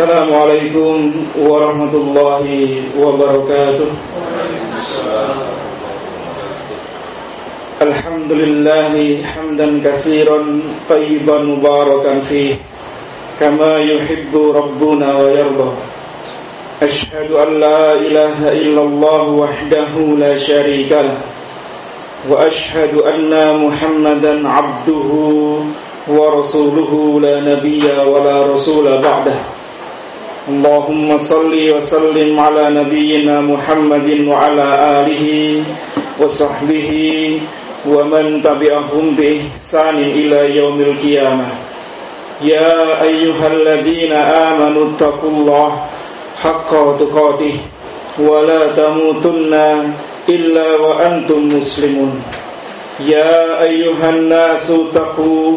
السلام عليكم ورحمة الله وبركاته. الحمد لله حمدا كثيرا طيبا مباركا فيه كما يحب ربنا ويرضى. أشهد أن لا إله إلا الله وحده لا شريك له وأشهد أن محمدا عبده ورسوله لا نبي ولا رسول بعده. اللهم صل وسلم على نبينا محمد وعلى آله وصحبه ومن تبعهم بإحسان إلى يوم القيامة. يا أيها الذين آمنوا اتقوا الله حق تقاته ولا تموتن إلا وأنتم مسلمون. يا أيها الناس اتقوا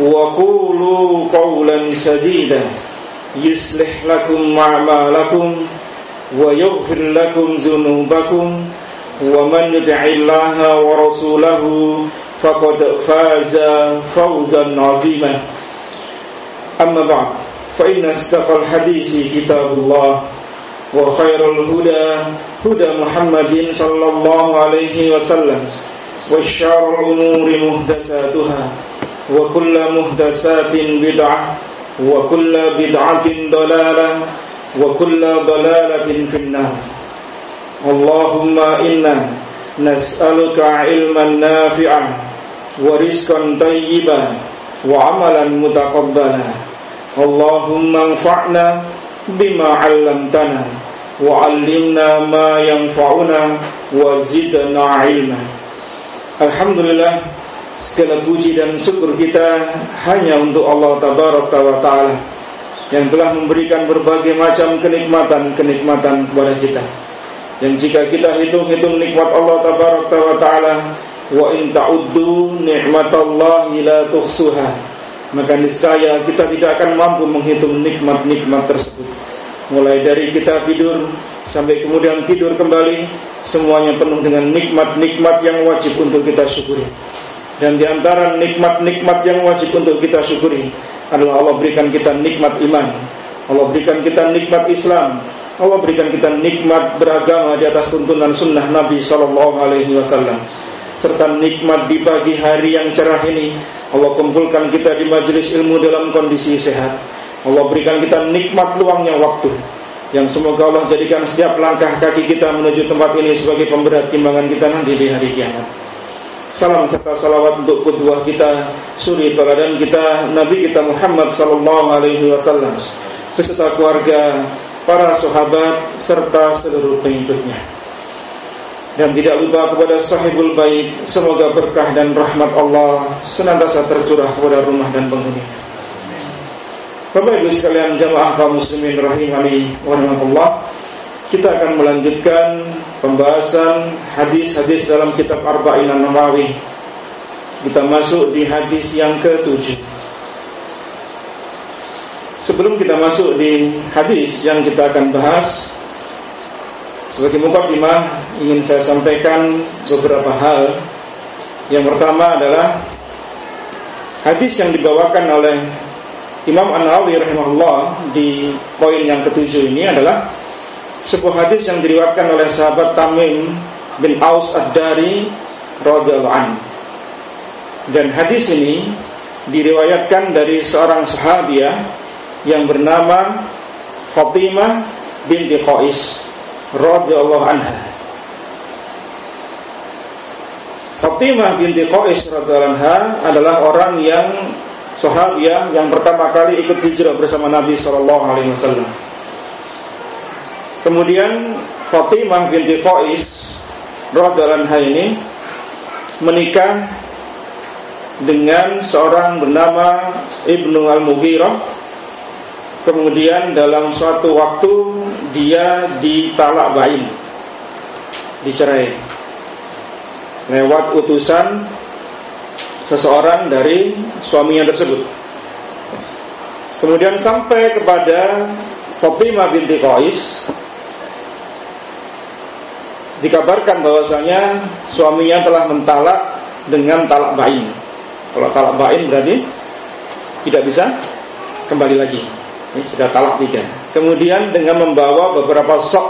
وقولوا قولا سديدا. يصلح لكم أعمالكم ويغفر لكم ذنوبكم. ومن يطع الله ورسوله فقد فاز فوزا عظيما. أما بعد فإن استقى الحديث كتاب الله وخير الهدى هدى محمد صلى الله عليه وسلم وشر الأمور محدثاتها. وكل محدثات بدعة وكل بدعة ضلالة وكل ضلالة في النار. اللهم إنا نسألك علما نافعا ورزقا طيبا وعملا متقبلا. اللهم انفعنا بما علمتنا وعلمنا ما ينفعنا وزدنا علما. الحمد لله. Segala puji dan syukur kita hanya untuk Allah Tabaraka wa Ta'ala Yang telah memberikan berbagai macam kenikmatan-kenikmatan kepada kita. Yang jika kita hitung-hitung nikmat Allah Tabaraka wa Ta'ala Wa in ta'uddu ni'matallahi la tuhsuha Maka niscaya kita tidak akan mampu menghitung nikmat-nikmat tersebut. Mulai dari kita tidur sampai kemudian tidur kembali Semuanya penuh dengan nikmat-nikmat yang wajib untuk kita syukuri dan di antara nikmat-nikmat yang wajib untuk kita syukuri adalah Allah berikan kita nikmat iman. Allah berikan kita nikmat Islam. Allah berikan kita nikmat beragama di atas tuntunan sunnah Nabi Sallallahu Alaihi Wasallam serta nikmat di pagi hari yang cerah ini Allah kumpulkan kita di majelis ilmu dalam kondisi sehat Allah berikan kita nikmat luangnya waktu yang semoga Allah jadikan setiap langkah kaki kita menuju tempat ini sebagai pemberat timbangan kita nanti di hari kiamat. Salam serta salawat untuk kedua kita Suri teladan kita Nabi kita Muhammad Sallallahu Alaihi Wasallam Beserta keluarga Para sahabat Serta seluruh pengikutnya. Dan tidak lupa kepada sahibul baik Semoga berkah dan rahmat Allah Senantiasa tercurah kepada rumah dan penghuni. Bapak ibu sekalian jamaah kaum muslimin rahimani wa rahmatullah kita akan melanjutkan pembahasan hadis-hadis dalam kitab Arba'in Nawawi. Kita masuk di hadis yang ketujuh. Sebelum kita masuk di hadis yang kita akan bahas, sebagai mukadimah ingin saya sampaikan beberapa hal. Yang pertama adalah hadis yang dibawakan oleh Imam An-Nawawi rahimahullah di poin yang ketujuh ini adalah sebuah hadis yang diriwayatkan oleh sahabat Tamim bin Aus Ad-Dari radhiyallahu anhu. Dan hadis ini diriwayatkan dari seorang sahabiah yang bernama Fatimah binti Qais radhiyallahu anha. Fatimah binti Qais radhiyallahu anha adalah orang yang sahabiah yang pertama kali ikut hijrah bersama Nabi sallallahu alaihi wasallam. Kemudian Fatimah binti Qais radhiyallahu ini menikah dengan seorang bernama Ibnu Al-Mughirah. Kemudian dalam suatu waktu dia ditalak bain, dicerai lewat utusan seseorang dari suaminya tersebut. Kemudian sampai kepada Fatimah binti Qais dikabarkan bahwasanya suaminya telah mentalak dengan talak bain. Kalau talak bain berarti tidak bisa kembali lagi. Ini sudah talak tiga. Kemudian dengan membawa beberapa sok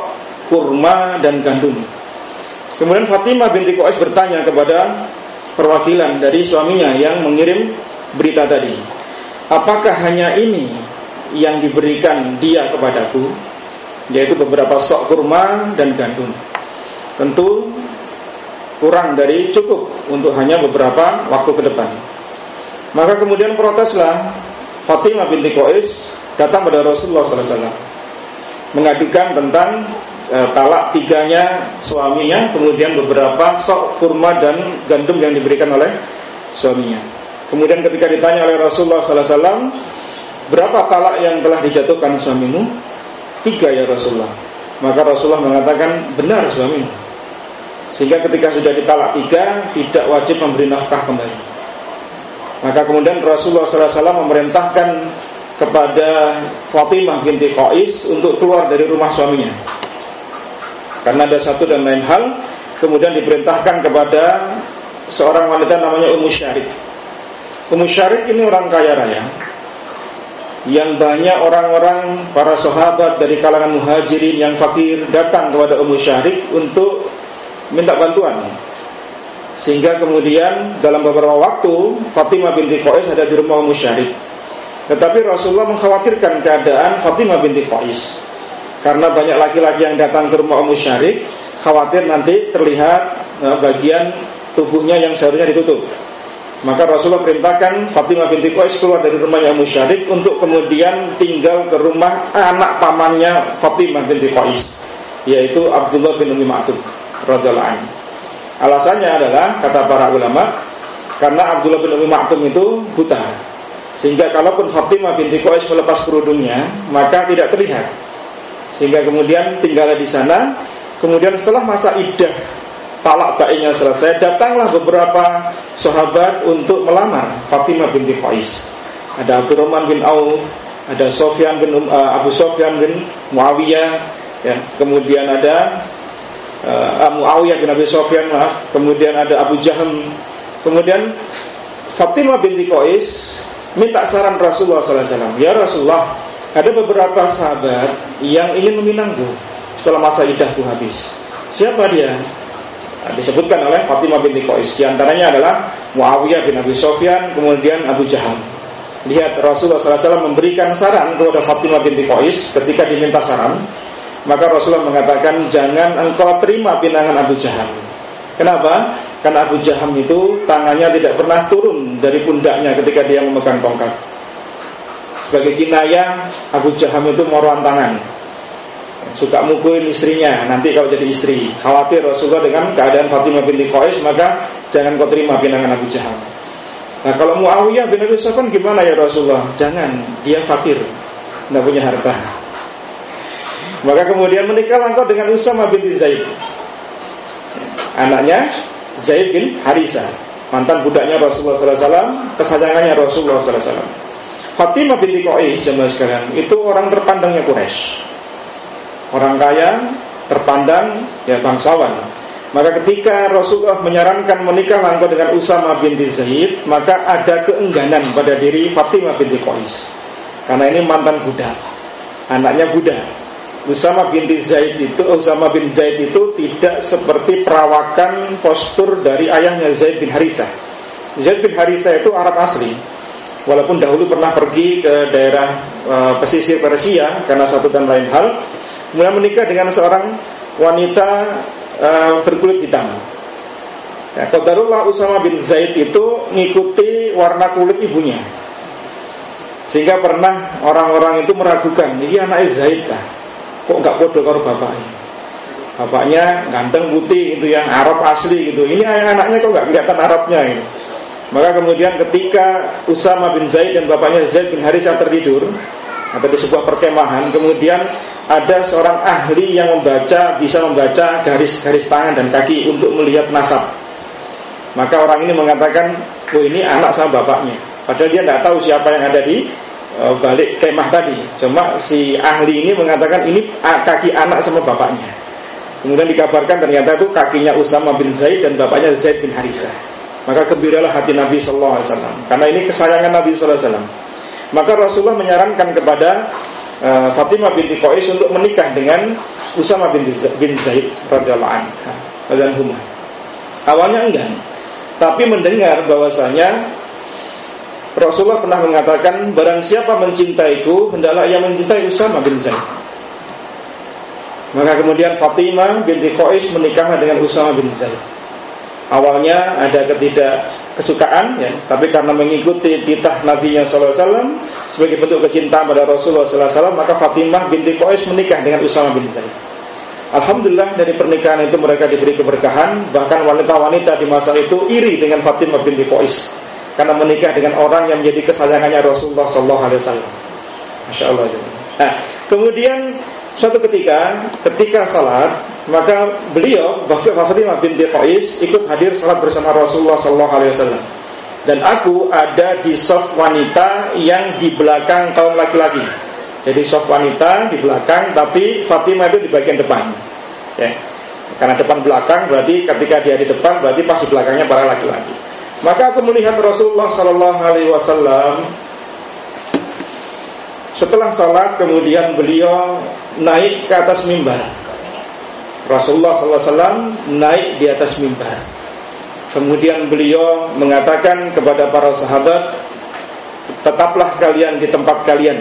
kurma dan gandum. Kemudian Fatimah binti Qais bertanya kepada perwakilan dari suaminya yang mengirim berita tadi. Apakah hanya ini yang diberikan dia kepadaku? Yaitu beberapa sok kurma dan gandum. Tentu kurang dari cukup untuk hanya beberapa waktu ke depan. Maka kemudian proteslah Fatimah binti Qais datang pada Rasulullah SAW mengadukan tentang e, talak tiganya suaminya, kemudian beberapa sok kurma dan gandum yang diberikan oleh suaminya. Kemudian ketika ditanya oleh Rasulullah SAW, berapa talak yang telah dijatuhkan suamimu? Tiga ya Rasulullah. Maka Rasulullah mengatakan benar suamimu. Sehingga ketika sudah ditalak tiga Tidak wajib memberi nafkah kembali. Maka kemudian Rasulullah SAW memerintahkan Kepada Fatimah binti Qais Untuk keluar dari rumah suaminya. Karena ada satu dan lain hal Kemudian diperintahkan kepada Seorang wanita namanya Ummu Syarik. Ummu Syarik ini orang kaya raya yang banyak orang-orang para sahabat dari kalangan muhajirin yang fakir datang kepada Ummu Syarik untuk minta bantuan. Sehingga kemudian dalam beberapa waktu Fatimah binti Qais ada di rumah Ummu Syarif. Tetapi Rasulullah mengkhawatirkan keadaan Fatimah binti Qais. Karena banyak laki-laki yang datang ke rumah Ummu Syarif, khawatir nanti terlihat eh, bagian tubuhnya yang seharusnya ditutup. Maka Rasulullah perintahkan Fatimah binti Qais keluar dari rumahnya Ummu Syarif untuk kemudian tinggal ke rumah anak pamannya Fatimah binti Qais, yaitu Abdullah bin Umi Maktum radhiyallahu anhu. Alasannya adalah kata para ulama karena Abdullah bin Umi Maktum itu buta. Sehingga kalaupun Fatimah binti Qais melepas kerudungnya, maka tidak terlihat. Sehingga kemudian tinggal di sana, kemudian setelah masa iddah talak baiknya selesai, datanglah beberapa sahabat untuk melamar Fatimah binti Qais. Ada Abdurrahman bin Auf, ada Sofyan bin uh, Abu Sofyan bin Muawiyah, ya. Kemudian ada uh, Muawiyah bin Abi Sofyan kemudian ada Abu Jaham, kemudian Fatimah binti Qais minta saran Rasulullah SAW. Ya Rasulullah, ada beberapa sahabat yang ingin meminangku setelah masa idahku habis. Siapa dia? Nah, disebutkan oleh Fatimah binti Qais. Di antaranya adalah Muawiyah bin Abi Sofyan, kemudian Abu Jaham. Lihat Rasulullah SAW memberikan saran kepada Fatimah binti Qais ketika diminta saran. Maka Rasulullah mengatakan jangan engkau terima pinangan Abu Jaham. Kenapa? Karena Abu Jaham itu tangannya tidak pernah turun dari pundaknya ketika dia memegang tongkat. Sebagai kinayah Abu Jaham itu moruan tangan. Suka mukulin istrinya nanti kalau jadi istri. Khawatir Rasulullah dengan keadaan Fatimah binti Qais maka jangan kau terima pinangan Abu Jaham. Nah kalau Muawiyah bin Abi Sufyan gimana ya Rasulullah? Jangan, dia fakir, tidak punya harta. Maka kemudian menikah engkau dengan Usama bin Zaid. Anaknya Zaid bin Harisa Mantan budaknya Rasulullah SAW Kesayangannya Rasulullah SAW Fatimah binti Qais zaman Itu orang terpandangnya Quraisy. Orang kaya Terpandang ya bangsawan. Maka ketika Rasulullah menyarankan menikah engkau dengan Usama bin Zaid Maka ada keengganan pada diri Fatimah binti Qais Karena ini mantan budak. Anaknya budak Usama bin Zaid itu Usama bin Zaid itu tidak seperti perawakan postur dari ayahnya Zaid bin Harisa. Zaid bin Harisa itu Arab asli. Walaupun dahulu pernah pergi ke daerah e, pesisir Persia karena satu dan lain hal, kemudian menikah dengan seorang wanita e, berkulit hitam. Ya, Qadarullah Usama bin Zaid itu ngikuti warna kulit ibunya. Sehingga pernah orang-orang itu meragukan, ini anaknya Zaid kok nggak bodoh karo bapaknya bapaknya ganteng putih itu yang Arab asli gitu ini anaknya kok nggak kelihatan Arabnya gitu. maka kemudian ketika Usama bin Zaid dan bapaknya Zaid bin Harithah tertidur atau di sebuah perkemahan kemudian ada seorang ahli yang membaca bisa membaca garis-garis tangan dan kaki untuk melihat nasab. Maka orang ini mengatakan, "Oh, ini anak sama bapaknya." Padahal dia tidak tahu siapa yang ada di balik kemah tadi. Cuma si ahli ini mengatakan ini kaki anak sama bapaknya. Kemudian dikabarkan ternyata itu kakinya Usama bin Zaid dan bapaknya Zaid bin Harisah. Maka gembiralah hati Nabi Shallallahu Alaihi Wasallam karena ini kesayangan Nabi Shallallahu Alaihi Wasallam. Maka Rasulullah menyarankan kepada uh, Fatimah binti Qais untuk menikah dengan Usama bin, bin Zaid radhiyallahu anhu. Awalnya enggak, tapi mendengar bahwasanya Rasulullah pernah mengatakan barang siapa mencintaiku hendaklah ia mencintai Usama bin Zaid. Maka kemudian Fatimah binti Qais menikah dengan Usama bin Zaid. Awalnya ada ketidak kesukaan ya, tapi karena mengikuti titah Nabi yang SAW sebagai bentuk kecintaan pada Rasulullah SAW, maka Fatimah binti Qais menikah dengan Usama bin Zaid. Alhamdulillah dari pernikahan itu mereka diberi keberkahan, bahkan wanita-wanita di masa itu iri dengan Fatimah binti Qais karena menikah dengan orang yang menjadi kesayangannya Rasulullah SAW. Masya Allah. Nah, kemudian suatu ketika, ketika salat, maka beliau Fatimah binti Qais ikut hadir salat bersama Rasulullah SAW. Dan aku ada di soft wanita yang di belakang kaum laki-laki. Jadi soft wanita di belakang, tapi Fatimah itu di bagian depan. Ya. Karena depan belakang berarti ketika dia di depan berarti pas di belakangnya para laki-laki. Maka aku melihat Rasulullah Sallallahu Alaihi Wasallam setelah salat kemudian beliau naik ke atas mimbar Rasulullah SAW naik di atas mimbar. Kemudian beliau mengatakan kepada para sahabat, tetaplah kalian di tempat kalian.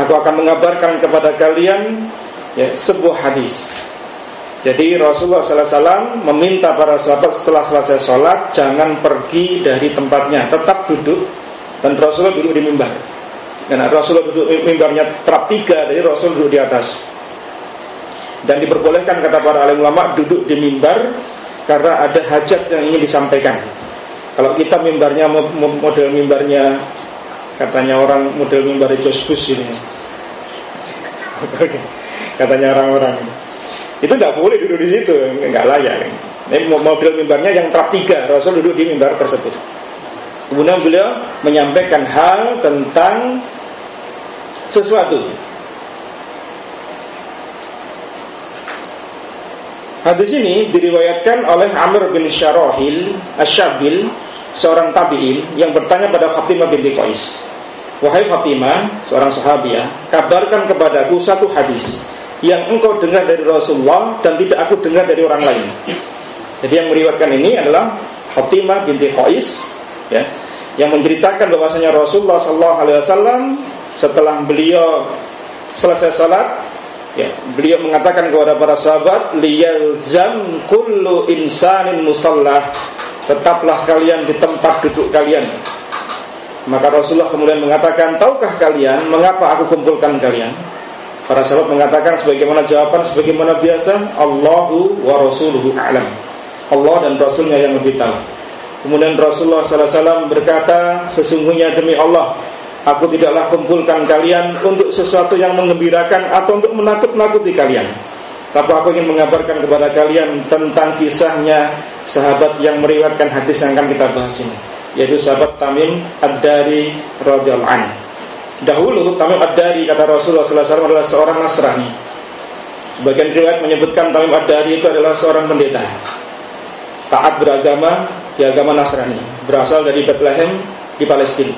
Aku akan mengabarkan kepada kalian ya, sebuah hadis. Jadi Rasulullah SAW meminta para sahabat setelah selesai sholat jangan pergi dari tempatnya, tetap duduk dan Rasulullah duduk di mimbar. Dan Rasulullah duduk mimbarnya terap tiga, jadi Rasul duduk di atas dan diperbolehkan kata para alim ulama duduk di mimbar karena ada hajat yang ingin disampaikan. Kalau kita mimbarnya model mimbarnya katanya orang model mimbar Josbus ini. katanya orang-orang itu nggak boleh duduk di situ, nggak layak. Ini model mimbarnya yang trap tiga, Rasul duduk di mimbar tersebut. Kemudian beliau menyampaikan hal tentang sesuatu Hadis ini diriwayatkan oleh Amr bin Syarahil Asyabil Seorang tabi'in yang bertanya pada Fatimah binti Qais Wahai Fatimah, seorang sahabiah Kabarkan kepadaku satu hadis Yang engkau dengar dari Rasulullah Dan tidak aku dengar dari orang lain Jadi yang meriwayatkan ini adalah Fatimah binti Qais ya, Yang menceritakan bahwasanya Rasulullah SAW Setelah beliau selesai salat Ya, beliau mengatakan kepada para sahabat, liyalzam kullu insanin musallah. Tetaplah kalian di tempat duduk kalian. Maka Rasulullah kemudian mengatakan, tahukah kalian mengapa aku kumpulkan kalian? Para sahabat mengatakan sebagaimana jawaban sebagaimana biasa, Allahu wa rasuluhu a'lam. Allah dan Rasulnya yang lebih tahu. Kemudian Rasulullah SAW berkata, sesungguhnya demi Allah, Aku tidaklah kumpulkan kalian untuk sesuatu yang mengembirakan atau untuk menakut-nakuti kalian. Tapi aku ingin mengabarkan kepada kalian tentang kisahnya sahabat yang meriwayatkan hadis yang akan kita bahas ini, yaitu sahabat Tamim Ad-Dari radhiyallahu anhu. Dahulu Tamim Ad-Dari kata Rasulullah SAW adalah seorang Nasrani. Sebagian riwayat menyebutkan Tamim Ad-Dari itu adalah seorang pendeta. Taat beragama di agama Nasrani, berasal dari Bethlehem di Palestina.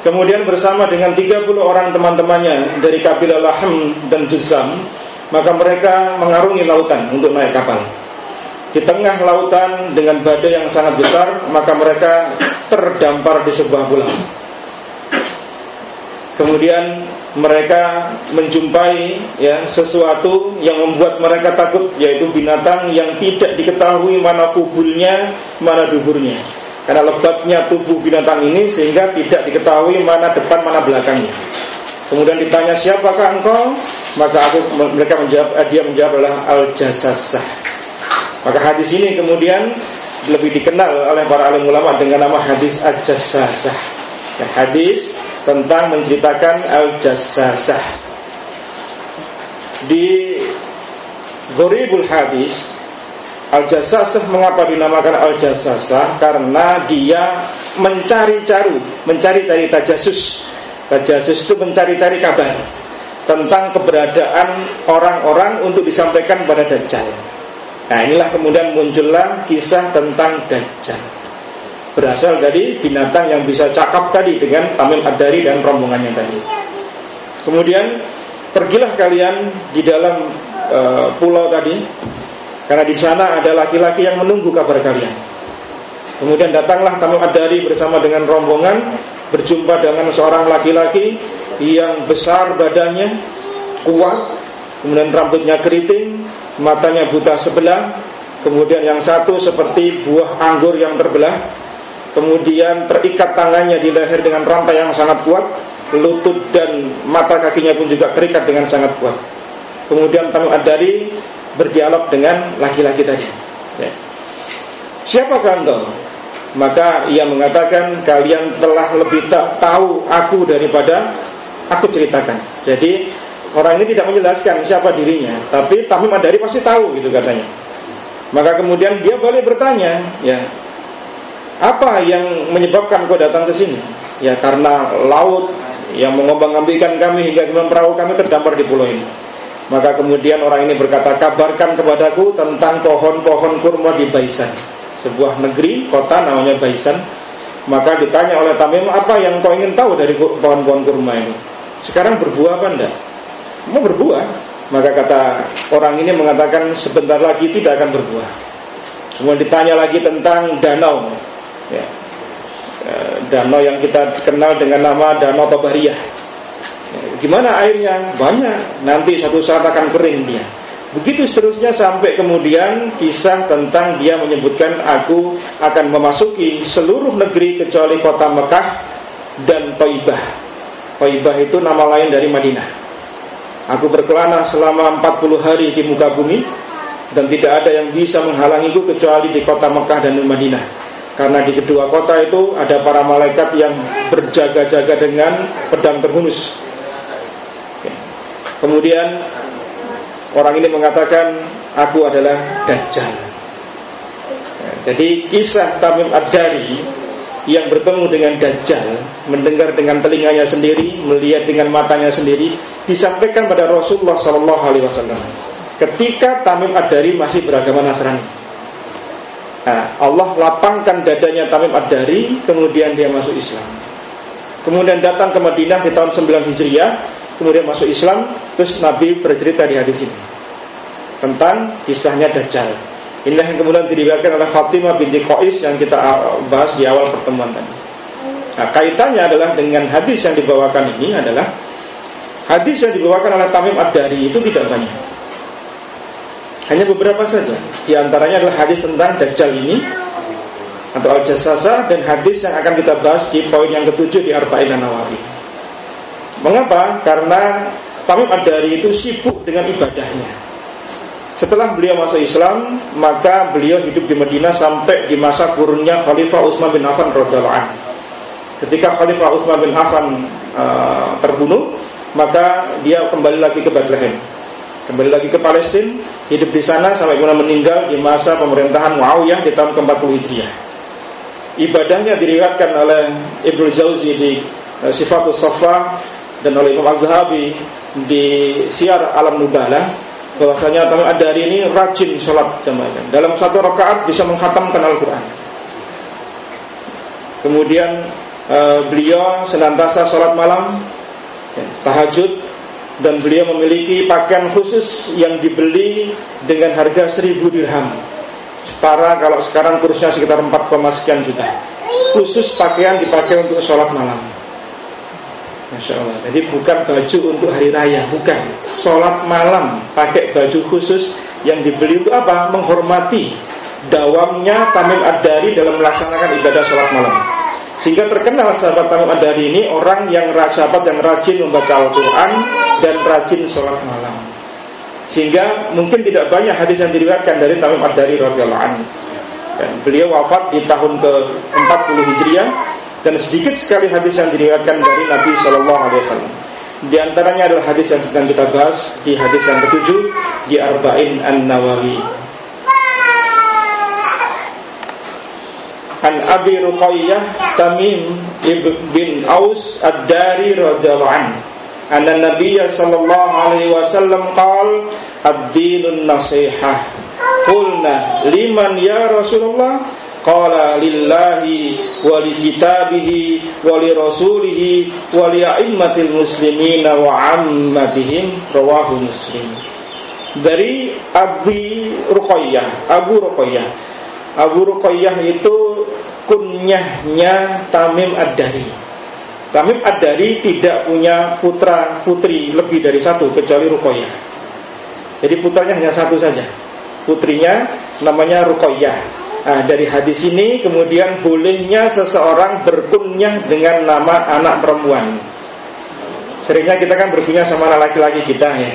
Kemudian bersama dengan 30 orang teman-temannya dari kabilah Lahm dan Juzam, maka mereka mengarungi lautan untuk naik kapal. Di tengah lautan dengan badai yang sangat besar, maka mereka terdampar di sebuah pulau. Kemudian mereka menjumpai ya sesuatu yang membuat mereka takut yaitu binatang yang tidak diketahui mana kubulnya, mana duburnya. Karena lebatnya tubuh binatang ini sehingga tidak diketahui mana depan mana belakangnya. Kemudian ditanya siapakah engkau? Maka aku mereka menjawab eh, dia menjawab adalah al jasasah. Maka hadis ini kemudian lebih dikenal oleh para alim ulama dengan nama hadis al jasasah. Hadis tentang menceritakan al jasasah. di Gharibul Hadis Al-Jasasah mengapa dinamakan Al-Jasasah? Karena dia mencari-cari, mencari-cari tajasus. Tajasus itu mencari-cari kabar tentang keberadaan orang-orang untuk disampaikan pada Dajjal. Nah inilah kemudian muncullah kisah tentang Dajjal. Berasal dari binatang yang bisa cakap tadi dengan Tamim Ad-Dari dan rombongannya tadi. Kemudian pergilah kalian di dalam uh, pulau tadi karena di sana ada laki-laki yang menunggu kabar kalian. Kemudian datanglah Tamim Ad-Dari bersama dengan rombongan berjumpa dengan seorang laki-laki yang besar badannya, kuat, kemudian rambutnya keriting, matanya buta sebelah, kemudian yang satu seperti buah anggur yang terbelah, kemudian terikat tangannya di leher dengan rantai yang sangat kuat, lutut dan mata kakinya pun juga terikat dengan sangat kuat. Kemudian Tamim Ad-Dari berdialog dengan laki-laki tadi. Ya. Siapakah engkau? Maka ia mengatakan kalian telah lebih tak tahu aku daripada aku ceritakan. Jadi orang ini tidak menjelaskan siapa dirinya, tapi Tamim Adari pasti tahu gitu katanya. Maka kemudian dia boleh bertanya, ya apa yang menyebabkan kau datang ke sini? Ya karena laut yang mengombang-ambingkan kami hingga kemudian perahu kami terdampar di pulau ini. Maka kemudian orang ini berkata, kabarkan kepadaku tentang pohon-pohon kurma di Baisan. Sebuah negeri, kota namanya Baisan. Maka ditanya oleh Tamim, apa yang kau ingin tahu dari pohon-pohon kurma ini? Sekarang berbuah apa enggak? Mau berbuah? Maka kata orang ini mengatakan sebentar lagi tidak akan berbuah. Kemudian ditanya lagi tentang danau. Ya. Eh, danau yang kita kenal dengan nama Danau Tobariyah Gimana airnya? Banyak. Nanti satu saat akan kering dia. Begitu seterusnya sampai kemudian kisah tentang dia menyebutkan aku akan memasuki seluruh negeri kecuali kota Mekah dan Taibah. Taibah itu nama lain dari Madinah. Aku berkelana selama 40 hari di muka bumi dan tidak ada yang bisa menghalangiku kecuali di kota Mekah dan Madinah. Karena di kedua kota itu ada para malaikat yang berjaga-jaga dengan pedang terhunus Kemudian orang ini mengatakan aku adalah Dajjal. Jadi kisah Tamim Ad-Dari yang bertemu dengan Dajjal, mendengar dengan telinganya sendiri, melihat dengan matanya sendiri, disampaikan pada Rasulullah Shallallahu Alaihi Wasallam. Ketika Tamim Ad-Dari masih beragama Nasrani. Nah, Allah lapangkan dadanya Tamim Ad-Dari, kemudian dia masuk Islam. Kemudian datang ke Madinah di tahun 9 Hijriah kemudian masuk Islam, terus Nabi bercerita di hadis ini tentang kisahnya Dajjal. Inilah yang kemudian diriwayatkan oleh Fatimah binti Qais yang kita bahas di awal pertemuan tadi. Nah, kaitannya adalah dengan hadis yang dibawakan ini adalah hadis yang dibawakan oleh Tamim Ad-Dari itu tidak banyak. Hanya beberapa saja. Di antaranya adalah hadis tentang Dajjal ini atau Al-Jasasa dan hadis yang akan kita bahas di poin yang ketujuh di Arba'in Nawawi. Mengapa? Karena Tamim Ad-Dari itu sibuk dengan ibadahnya. Setelah beliau masuk Islam, maka beliau hidup di Madinah sampai di masa kurunnya Khalifah Utsman bin Affan radhiyallahu Ketika Khalifah Utsman bin Affan uh, terbunuh, maka dia kembali lagi ke Bethlehem. Kembali lagi ke Palestina, hidup di sana sampai kemudian meninggal di masa pemerintahan Muawiyah di tahun ke-40 Hijriah. Ibadahnya diriwayatkan oleh Ibnu Jauzi di uh, Sifatul Safa dan oleh Imam Az-Zahabi di Siar Alam Nubala bahwasanya Tamim Ad-Dari ini rajin sholat jamaah. Dalam satu rakaat bisa menghatamkan Al-Quran. Kemudian uh, beliau senantiasa sholat malam, ya, tahajud, dan beliau memiliki pakaian khusus yang dibeli dengan harga seribu dirham. Setara kalau sekarang kursnya sekitar 4, sekian juta. Khusus pakaian dipakai untuk sholat malam. Masya Allah Jadi bukan baju untuk hari raya Bukan Sholat malam Pakai baju khusus Yang dibeli untuk apa? Menghormati Dawamnya Tamim Ad-Dari Dalam melaksanakan ibadah sholat malam Sehingga terkenal sahabat Tamim Ad-Dari ini Orang yang sahabat yang rajin membaca Al-Quran Dan rajin sholat malam Sehingga mungkin tidak banyak hadis yang diriwayatkan dari Tamim Ad-Dari radhiyallahu. Dan beliau wafat di tahun ke-40 Hijriah dan sedikit sekali hadis yang diriwayatkan dari Nabi Shallallahu Alaihi Wasallam. Di antaranya adalah hadis yang sedang kita bahas di hadis yang ketujuh di Arba'in An-Nawawi. An Abi Ruqayyah Tamim bin Aus Ad-Dari radhiyallahu anhu qala ad-dinun nasihah. Qulna liman ya Rasulullah? Qala lillahi wa li kitabihi wa li rasulihi wa li a'immatil muslimina wa ammatihim. Rawahu muslim. Dari Abi Ruqayyah Abu Ruqayyah. Abu Ruqayyah itu kunyahnya Tamim Ad-Dari Tamim Ad-Dari tidak punya putra putri lebih dari satu kecuali Ruqayyah jadi putranya hanya satu saja putrinya namanya Ruqayyah Nah, dari hadis ini kemudian bolehnya seseorang berkunyah dengan nama anak perempuan. Seringnya kita kan berkunyah sama anak laki-laki kita ya.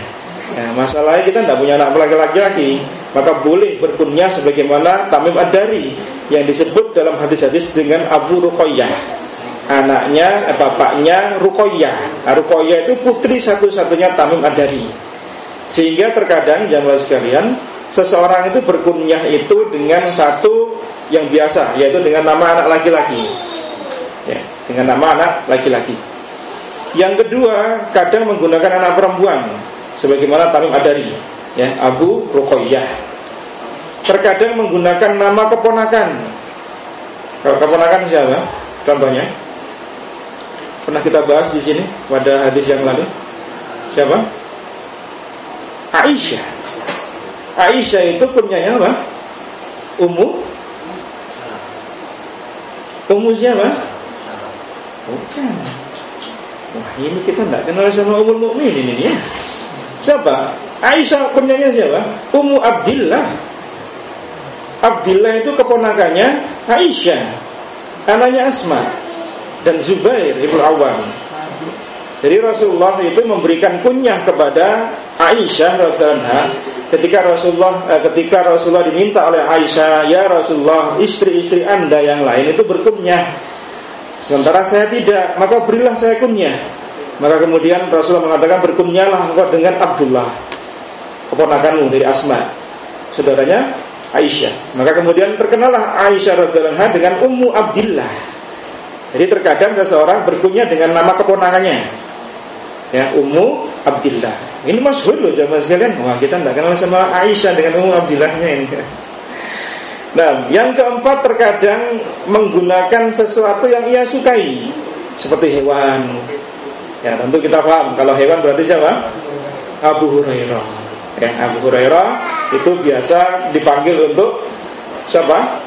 Nah, masalahnya kita tidak punya anak laki-laki maka boleh berkunyah sebagaimana Tamim Ad-Dari yang disebut dalam hadis-hadis dengan Abu Ruqayyah. Anaknya, eh, bapaknya Ruqayyah. Nah, Ruqayyah itu putri satu-satunya Tamim Ad-Dari. Sehingga terkadang jamaah sekalian seseorang itu berkunyah itu dengan satu yang biasa yaitu dengan nama anak laki-laki. Ya, dengan nama anak laki-laki. Yang kedua kadang menggunakan anak perempuan sebagaimana Tamim Adari ya Abu Ruqayyah terkadang menggunakan nama keponakan. Kalau keponakan siapa? Contohnya pernah kita bahas di sini pada hadis yang lalu? Siapa? Aisyah. Aisyah itu punyanya apa? Ummu? Ummu siapa? Bukan. Wah ini kita tidak kenal sama Ummu Mukmin ini ya. Siapa? Aisyah punyanya siapa? Ummu Abdillah. Abdillah itu keponakannya Aisyah. Anaknya Asma Dan Zubair Ibn Awam Jadi Rasulullah itu memberikan kunyah kepada Aisyah radhiallahu ketika Rasulullah eh, ketika Rasulullah diminta oleh Aisyah, "Ya Rasulullah, istri-istri Anda yang lain itu berkunyah. Sementara saya tidak, maka berilah saya kunyah." Maka kemudian Rasulullah mengatakan berkunyahlah engkau dengan Abdullah, keponakanmu dari Asma, saudaranya Aisyah. Maka kemudian terkenalah Aisyah radhiallahu anha dengan Ummu Abdillah. Jadi terkadang seseorang berkunyah dengan nama keponakannya ya Ummu Abdillah. Ini masyhur loh jamaah sekalian. Wah, kita tidak kenal sama Aisyah dengan Ummu Abdillahnya ini. Nah, yang keempat terkadang menggunakan sesuatu yang ia sukai seperti hewan. Ya, tentu kita paham kalau hewan berarti siapa? Abu Hurairah. Ya, Abu Hurairah itu biasa dipanggil untuk siapa?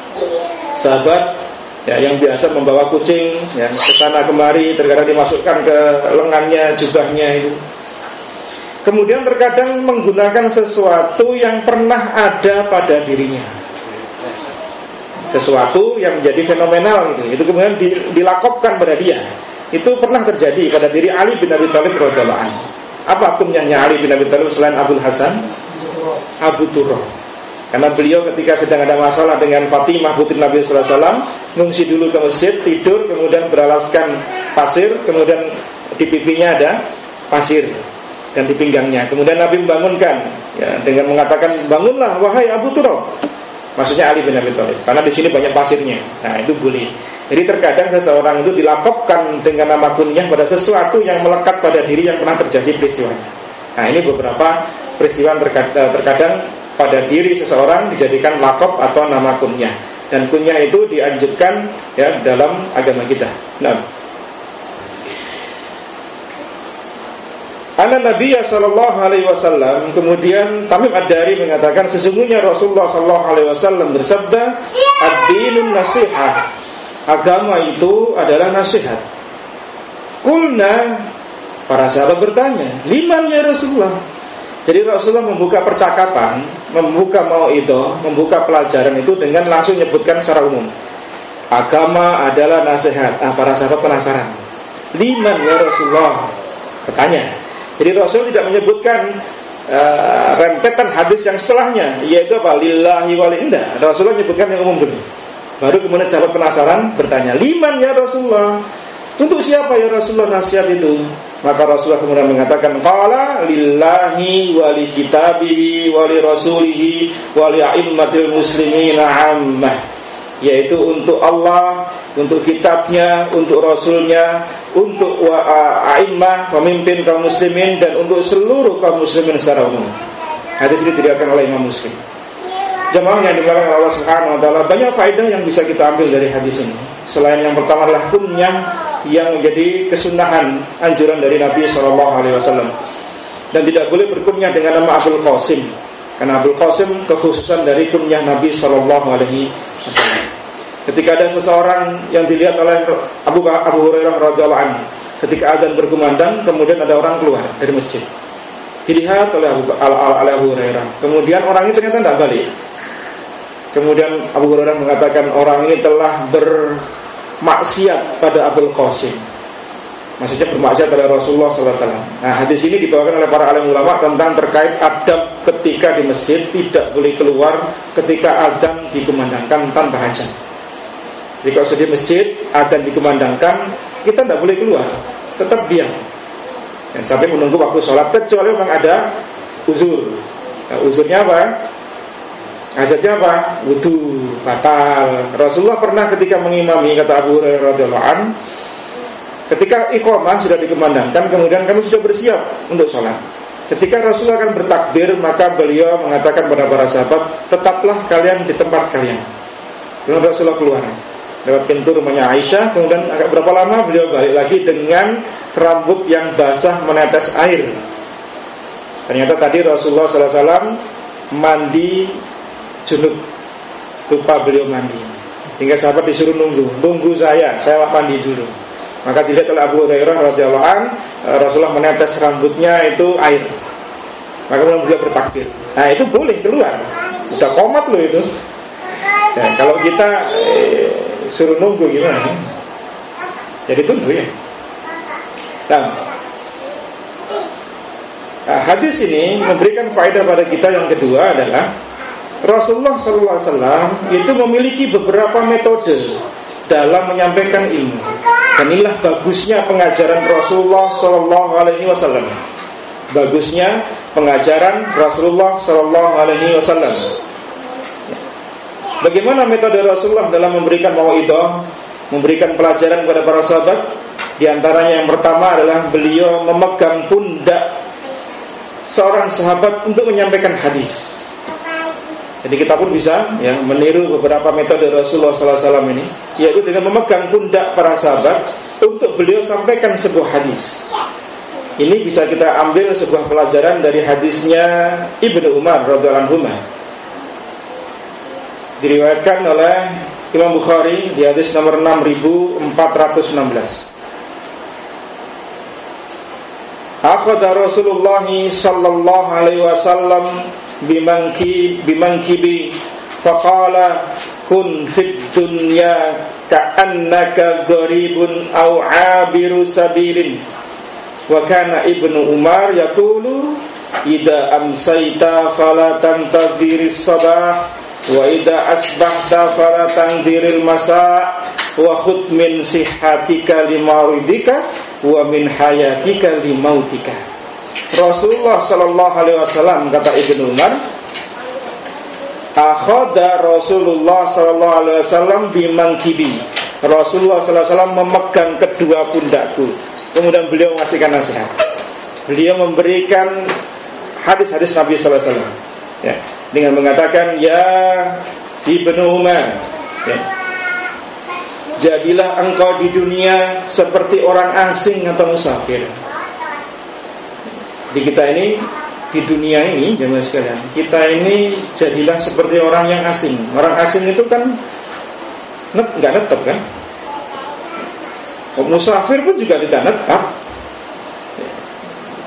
Sahabat ya, yang biasa membawa kucing ya, ke sana kemari terkadang dimasukkan ke lengannya jubahnya itu. Kemudian terkadang menggunakan sesuatu yang pernah ada pada dirinya. Sesuatu yang menjadi fenomenal gitu. itu kemudian dilakopkan pada dia. Itu pernah terjadi pada diri Ali bin Abi Thalib radhiyallahu apa kunyahnya Ali bin Abi Thalib selain Abdul Hasan Abu Turrah karena beliau ketika sedang ada masalah dengan Fatimah putri Nabi Sallallahu Alaihi Wasallam Ngungsi dulu ke masjid, tidur Kemudian beralaskan pasir Kemudian di pipinya ada pasir Dan di pinggangnya. Kemudian Nabi membangunkan ya, Dengan mengatakan bangunlah wahai Abu Turo. Maksudnya Ali bin Abi Thalib Karena di sini banyak pasirnya. Nah itu boleh. Jadi terkadang seseorang itu dilapokkan Dengan nama kunyah pada sesuatu yang melekat pada diri Yang pernah terjadi peristiwanya. Nah ini beberapa peristiwa terkadang pada diri seseorang dijadikan lakop atau nama kunyah dan kunyah itu dianjurkan ya dalam agama kita. Nah, Anak Nabi Sallallahu Alaihi Wasallam kemudian Tamim Ad-Dari mengatakan sesungguhnya Rasulullah Sallallahu Alaihi Wasallam bersabda ad-dinun nasihat agama itu adalah nasihat. Kulna para sahabat bertanya liman ya Rasulullah jadi Rasulullah membuka percakapan, membuka mau itu, membuka pelajaran itu dengan langsung menyebutkan secara umum. Agama adalah nasihat. Ah, para sahabat penasaran. Liman ya Rasulullah? Bertanya. Jadi Rasul tidak menyebutkan uh, rentetan hadis yang setelahnya, yaitu apa? Lillahi indah. Rasulullah menyebutkan yang umum dulu. Baru kemudian sahabat penasaran bertanya, liman ya Rasulullah? Untuk siapa ya Rasulullah nasihat itu? Maka Rasulullah kemudian mengatakan Qala lillahi wali kitabihi wali rasulihi wali a'immatil muslimina ammah Yaitu untuk Allah, untuk kitabnya, untuk rasulnya Untuk a'immah, pemimpin kaum muslimin Dan untuk seluruh kaum muslimin secara umum Hadis ini diriwayatkan oleh Imam Muslim Jemaah yang dimuliakan Allah Subhanahu wa taala, banyak faedah yang bisa kita ambil dari hadis ini. Selain yang pertama adalah kunyah yang menjadi kesunahan anjuran dari Nabi Shallallahu alaihi wasallam. Dan tidak boleh berkunyah dengan nama Abdul Qasim. Karena Abdul Qasim kekhususan dari kunyah Nabi Shallallahu alaihi wasallam. Ketika ada seseorang yang dilihat oleh Abu Abu Hurairah radhiyallahu anhu, ketika azan berkumandang, kemudian ada orang keluar dari masjid. Dilihat oleh Abu, oleh Abu Hurairah. Kemudian orang itu ternyata tidak balik. Kemudian Abu Hurairah mengatakan orang ini telah bermaksiat pada Abdul Qasim. Maksudnya bermaksiat pada Rasulullah SAW. Nah hadis ini dibawakan oleh para alim ulama tentang terkait adab ketika di masjid tidak boleh keluar ketika adzan dikumandangkan tanpa hajat. Jadi kalau di masjid adzan dikumandangkan kita tidak boleh keluar, tetap diam. Dan sampai menunggu waktu sholat kecuali memang ada uzur. Nah, uzurnya apa? Hajatnya apa? Wudhu, batal. Rasulullah pernah ketika mengimami kata Abu Hurairah radhiyallahu an, ketika iqamah sudah dikumandangkan, kemudian kami sudah bersiap untuk sholat. Ketika Rasulullah akan bertakbir, maka beliau mengatakan kepada para sahabat, tetaplah kalian di tempat kalian. Kemudian Rasulullah keluar lewat pintu rumahnya Aisyah. Kemudian agak berapa lama beliau balik lagi dengan rambut yang basah menetes air. Ternyata tadi Rasulullah SAW mandi junub lupa beliau mandi. Hingga sahabat disuruh nunggu. Nunggu saya saya mandi dulu. Maka dilihat oleh Abu Hurairah radhiyallahu an eh, Rasulullah menetes rambutnya itu air. Maka beliau bertakbir. Nah itu boleh keluar. Udah komat loh itu. Ya, kalau kita eh, suruh nunggu gimana? Jadi tunggu ya. Nah, nah hadis ini memberikan faedah pada kita yang kedua adalah Rasulullah SAW itu memiliki beberapa metode dalam menyampaikan ilmu. Dan inilah bagusnya pengajaran Rasulullah Sallallahu Alaihi Wasallam. Bagusnya pengajaran Rasulullah Sallallahu Alaihi Wasallam. Bagaimana metode Rasulullah dalam memberikan mau'idah, memberikan pelajaran kepada para sahabat? Di antaranya yang pertama adalah beliau memegang pundak seorang sahabat untuk menyampaikan hadis. Jadi kita pun bisa ya meniru beberapa metode Rasulullah SAW ini, yaitu dengan memegang pundak para sahabat untuk beliau sampaikan sebuah hadis. Ini bisa kita ambil sebuah pelajaran dari hadisnya Ibnu Umar radhiallahu anhu. Diriwayatkan oleh Imam Bukhari di hadis nomor 6416. Akhadha Rasulullah sallallahu alaihi wasallam bimangki bimangkibi faqala kun fid dunya ka'annaka gharibun aw 'abiru sabilin wa kana ibnu umar yaqulu idza amsayta fala tantadhiris sabah wa idza asbahta fala tandhiril masa wa khudh min sihhatika limaridika wa min hayatika limautika Rasulullah Shallallahu Alaihi Wasallam kata Ibnu Umar, akhoda Rasulullah Shallallahu Alaihi Wasallam bimangkibi. Rasulullah Sallallahu Alaihi Wasallam memegang kedua pundakku. Kemudian beliau mengasihkan nasihat. Beliau memberikan hadis-hadis Nabi Sallallahu Alaihi Wasallam. Ya, dengan mengatakan ya Ibnu Umar. Ya, Jadilah engkau di dunia seperti orang asing atau musafir. Di kita ini di dunia ini jemaah sekalian, kita ini jadilah seperti orang yang asing. Orang asing itu kan net nggak netep kan? Musafir pun juga tidak netap.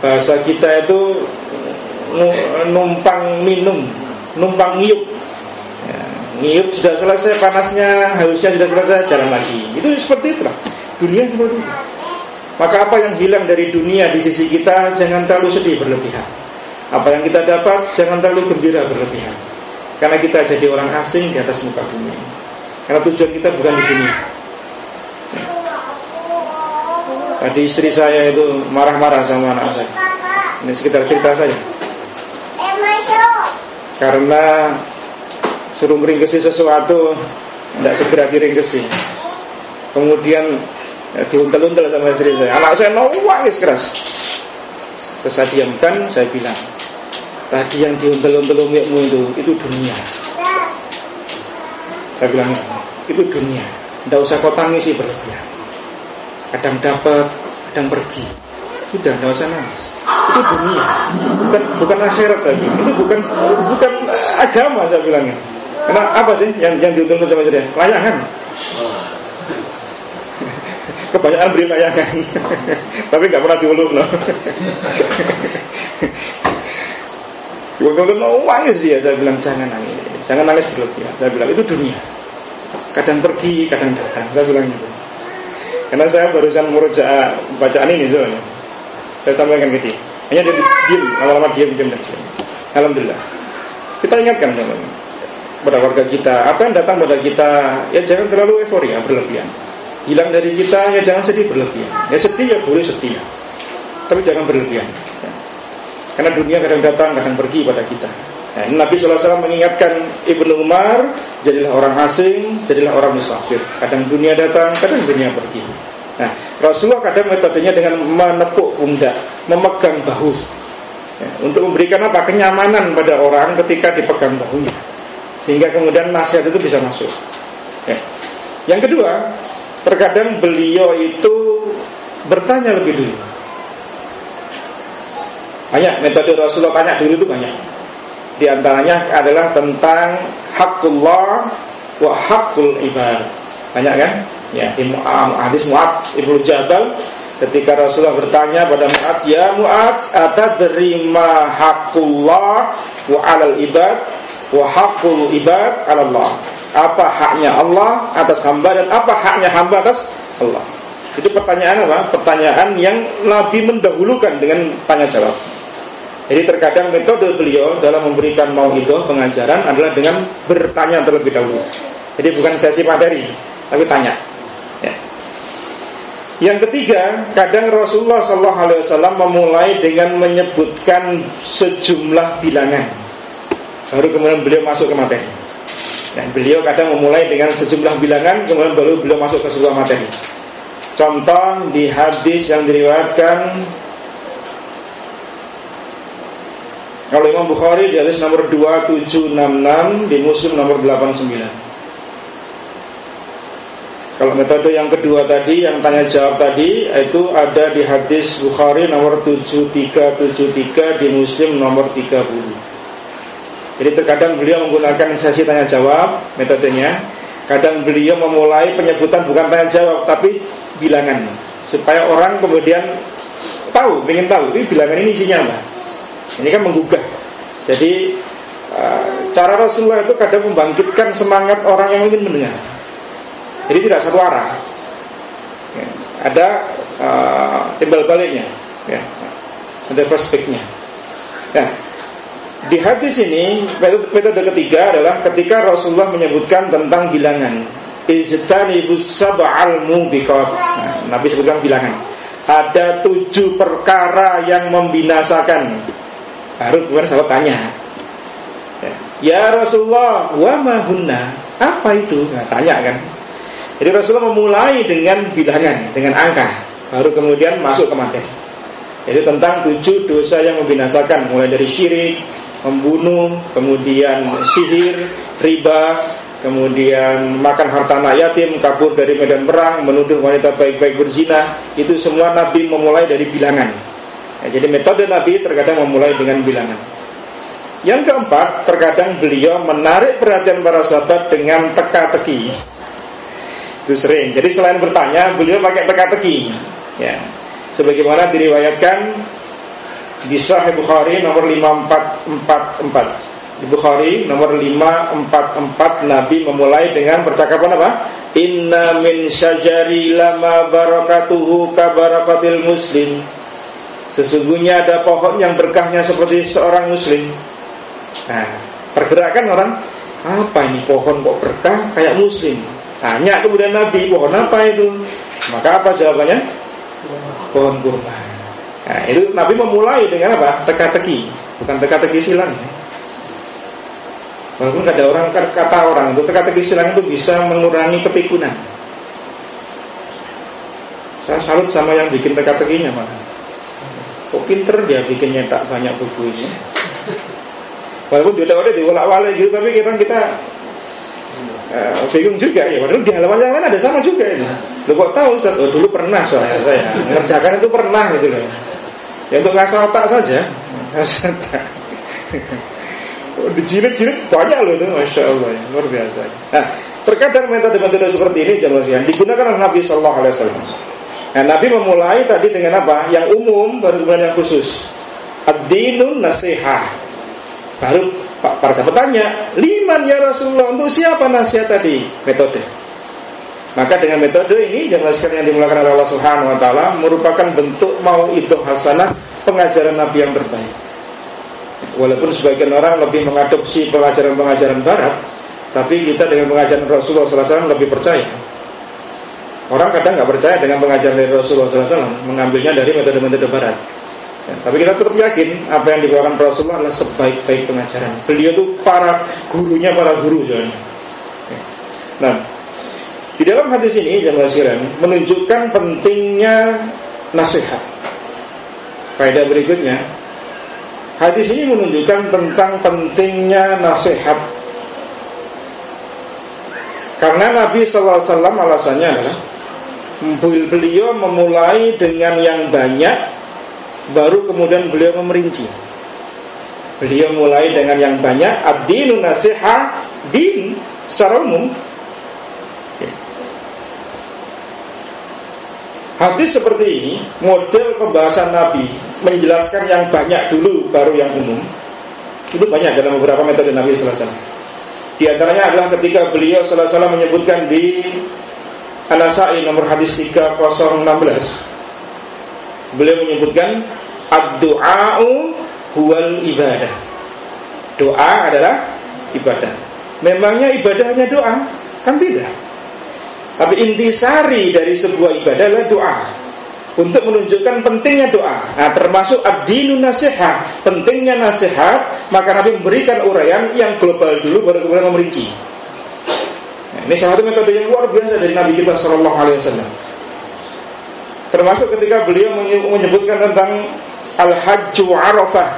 Bahasa kita itu numpang minum, numpang ngiup. Ya, sudah selesai panasnya, hausnya sudah selesai, jalan lagi. Itu seperti itulah. Dunia seperti itu. Maka apa yang hilang dari dunia di sisi kita Jangan terlalu sedih berlebihan Apa yang kita dapat jangan terlalu gembira berlebihan Karena kita jadi orang asing di atas muka bumi Karena tujuan kita bukan di dunia Tadi istri saya itu marah-marah sama anak saya. Ini sekitar cerita saja. Karena suruh meringkesi sesuatu tidak segera diringkesi. Kemudian ya, diuntel-untel sama istri saya. Anak saya nangis keras. Terus saya diamkan, saya bilang, tadi yang diuntel-untel umikmu itu, itu dunia. Saya bilang, itu dunia. Tidak usah kau tangisi berlebihan. Kadang dapat, kadang pergi. Sudah, tidak usah nangis. Itu dunia, bukan bukan akhirat saya bilang. Itu bukan bukan agama saya bilangnya. Karena apa sih yang yang diuntungkan sama saya? Layangan. Kebanyakan beri layangan, tapi nggak pernah diulung loh. Diuntungkan mau nangis dia, saya bilang jangan nangis, jangan nangis berlebihan. Saya bilang itu dunia. Kadang pergi, kadang datang. Saya bilang itu. Karena saya barusan merujuk bacaan ini soalnya. Saya sampaikan ke dia. Hanya dia diam, lama-lama diam, diam, diam. Alhamdulillah. Kita ingatkan teman pada warga kita, apa yang datang pada kita, ya jangan terlalu euforia berlebihan. Hilang dari kita, ya jangan sedih berlebihan. Ya sedih ya boleh sedih, tapi jangan berlebihan. Karena dunia kadang datang, kadang pergi pada kita. Nah, Nabi SAW mengingatkan Ibnu Umar, jadilah orang asing, jadilah orang musafir. Kadang dunia datang, kadang dunia pergi. Nah, Rasulullah kadang metodenya dengan menepuk pundak, memegang bahu. Ya, untuk memberikan apa? Kenyamanan pada orang ketika dipegang bahunya. Sehingga kemudian nasihat itu bisa masuk. Ya. Yang kedua, terkadang beliau itu bertanya lebih dulu. Banyak metode Rasulullah tanya dulu itu banyak. Di antaranya adalah tentang hakullah wa hakul ibad. Banyak kan? Ya, di hadis Mu'adz Ibnu Jabal ketika Rasulullah bertanya pada Mu'adz, "Ya Mu'adz, atadri ma haqqullah wa 'alal ibad wa haqqul ibad 'ala Allah?" Apa haknya Allah atas hamba dan apa haknya hamba atas Allah? Itu pertanyaan apa? Pertanyaan yang Nabi mendahulukan dengan tanya jawab. Jadi terkadang metode beliau dalam memberikan mau itu pengajaran adalah dengan bertanya terlebih dahulu. Jadi bukan sesi materi, tapi tanya. Ya. Yang ketiga, kadang Rasulullah SAW memulai dengan menyebutkan sejumlah bilangan. Baru kemudian beliau masuk ke materi. Dan beliau kadang memulai dengan sejumlah bilangan, kemudian baru beliau masuk ke sebuah materi. Contoh di hadis yang diriwayatkan Kalau Imam Bukhari di hadis nomor 2766 di Muslim nomor 89. Kalau metode yang kedua tadi yang tanya jawab tadi itu ada di hadis Bukhari nomor 7373 di Muslim nomor 30. Jadi terkadang beliau menggunakan sesi tanya jawab metodenya. Kadang beliau memulai penyebutan bukan tanya jawab tapi bilangan supaya orang kemudian tahu, ingin tahu ini bilangan ini isinya apa. Ini kan menggugah. Jadi uh, cara Rasulullah itu kadang membangkitkan semangat orang yang ingin mendengar. Jadi tidak satu arah. Ya, ada uh, timbal baliknya. Ya, ada perspektifnya. Nah, di hadis ini metode ketiga adalah ketika Rasulullah menyebutkan tentang bilangan. Ijtanibus sab'al mubiqat. Nah, Nabi sebutkan bilangan. Ada tujuh perkara yang membinasakan Baru kemudian sahabat tanya Ya Rasulullah Wa mahunna Apa itu? Nah, tanya kan Jadi Rasulullah memulai dengan bilangan Dengan angka Baru kemudian masuk ke materi Jadi tentang tujuh dosa yang membinasakan Mulai dari syirik Membunuh Kemudian sihir Riba Kemudian makan harta anak yatim Kabur dari medan perang Menuduh wanita baik-baik berzina Itu semua Nabi memulai dari bilangan Ya, jadi metode Nabi terkadang memulai dengan bilangan. Yang keempat, terkadang beliau menarik perhatian para sahabat dengan teka-teki. Itu sering. Jadi selain bertanya, beliau pakai teka-teki. Ya. Sebagaimana diriwayatkan di Sahih Bukhari nomor 5444. Di Bukhari nomor 544 Nabi memulai dengan percakapan apa? Inna min syajari lama barakatuhu kabarakatil muslim Sesungguhnya ada pohon yang berkahnya seperti seorang muslim Nah, pergerakan orang Apa ini pohon kok berkah kayak muslim Tanya kemudian Nabi, pohon apa itu? Maka apa jawabannya? pohon kurma. Nah, itu Nabi memulai dengan apa? Teka-teki, bukan teka-teki silang. Walaupun ada orang kata orang itu teka-teki silang itu bisa mengurangi kepikunan. Saya salut sama yang bikin teka-tekinya mah. Kok pinter dia bikin tak banyak buku ini. Walaupun dia udah diulak-walik gitu, tapi kita kita uh, bingung juga ya. Padahal di halaman yang lain ada sama juga ini. Lu kok tahu Ustaz? Oh, dulu pernah soalnya saya mengerjakan itu pernah gitu loh. Ya untuk ngasal otak saja. Oh, dijilid-jilid banyak loh itu, masya Allah, ya. luar biasa. Nah, terkadang metode-metode seperti ini yang digunakan oleh Nabi Shallallahu Alaihi Wasallam. Nah, Nabi memulai tadi dengan apa? Yang umum baru kemudian yang khusus. Ad-dinun nasihah. Baru para sahabat tanya, liman ya Rasulullah untuk siapa nasihat tadi? Metode. Maka dengan metode ini jangan yang dimulakan oleh Allah Subhanahu Wa Taala merupakan bentuk mau itu hasanah pengajaran Nabi yang terbaik. Walaupun sebagian orang lebih mengadopsi pengajaran-pengajaran Barat, tapi kita dengan pengajaran Rasulullah SAW lebih percaya. Orang kadang nggak percaya dengan pengajaran dari Rasulullah SAW, mengambilnya dari metode-metode Barat. Ya, tapi kita tetap yakin apa yang dibawakan Rasulullah adalah sebaik-baik pengajaran. Beliau itu para gurunya para guru jangan. Ya. Nah, di dalam hadis ini sekalian menunjukkan pentingnya nasihat. Faedah berikutnya, hadis ini menunjukkan tentang pentingnya nasihat. Karena Nabi SAW alasannya adalah beliau memulai dengan yang banyak Baru kemudian beliau memerinci Beliau mulai dengan yang banyak Ad-dinu nasihat Din secara umum Hadis seperti ini Model pembahasan Nabi Menjelaskan yang banyak dulu Baru yang umum Itu banyak dalam beberapa metode Nabi SAW Di antaranya adalah ketika beliau SAW menyebutkan di Anasai nomor hadis 3016 Beliau menyebutkan ad-du'a'u huwal ibadah. Doa adalah ibadah. Memangnya ibadah hanya doa? Kan tidak. Tapi intisari dari sebuah ibadah adalah doa. Untuk menunjukkan pentingnya doa. Nah termasuk ad-dinu nasihat. Pentingnya nasihat Maka Nabi memberikan uraian yang global dulu Baru kemudian memerinci. Nah, Ini salah satu metode yang luar biasa dari Nabi kita Sallallahu Alaihi Wasallam. Termasuk ketika beliau menyebutkan tentang Al-Hajju Arafah.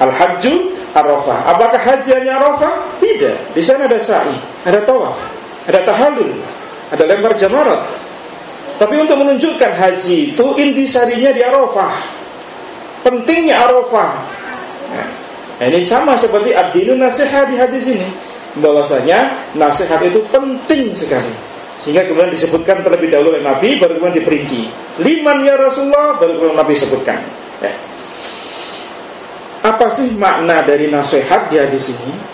Al-Hajju Arafah. Apakah haji hanya Arafah? Tidak. Di sana ada sa'i, ada tawaf Ada tahalul, ada lempar jamarat. Tapi untuk menunjukkan haji itu Intisarinya di Arafah. Pentingnya Arafah. Nah, ini sama seperti Abdinu nasihat di hadis ini. Bahwasanya nasihat itu penting sekali. Sehingga kemudian disebutkan terlebih dahulu oleh Nabi Baru kemudian diperinci. Liman ya Rasulullah Baru kemudian Nabi sebutkan. Ya. Apa sih makna dari nasihat di hadis ini?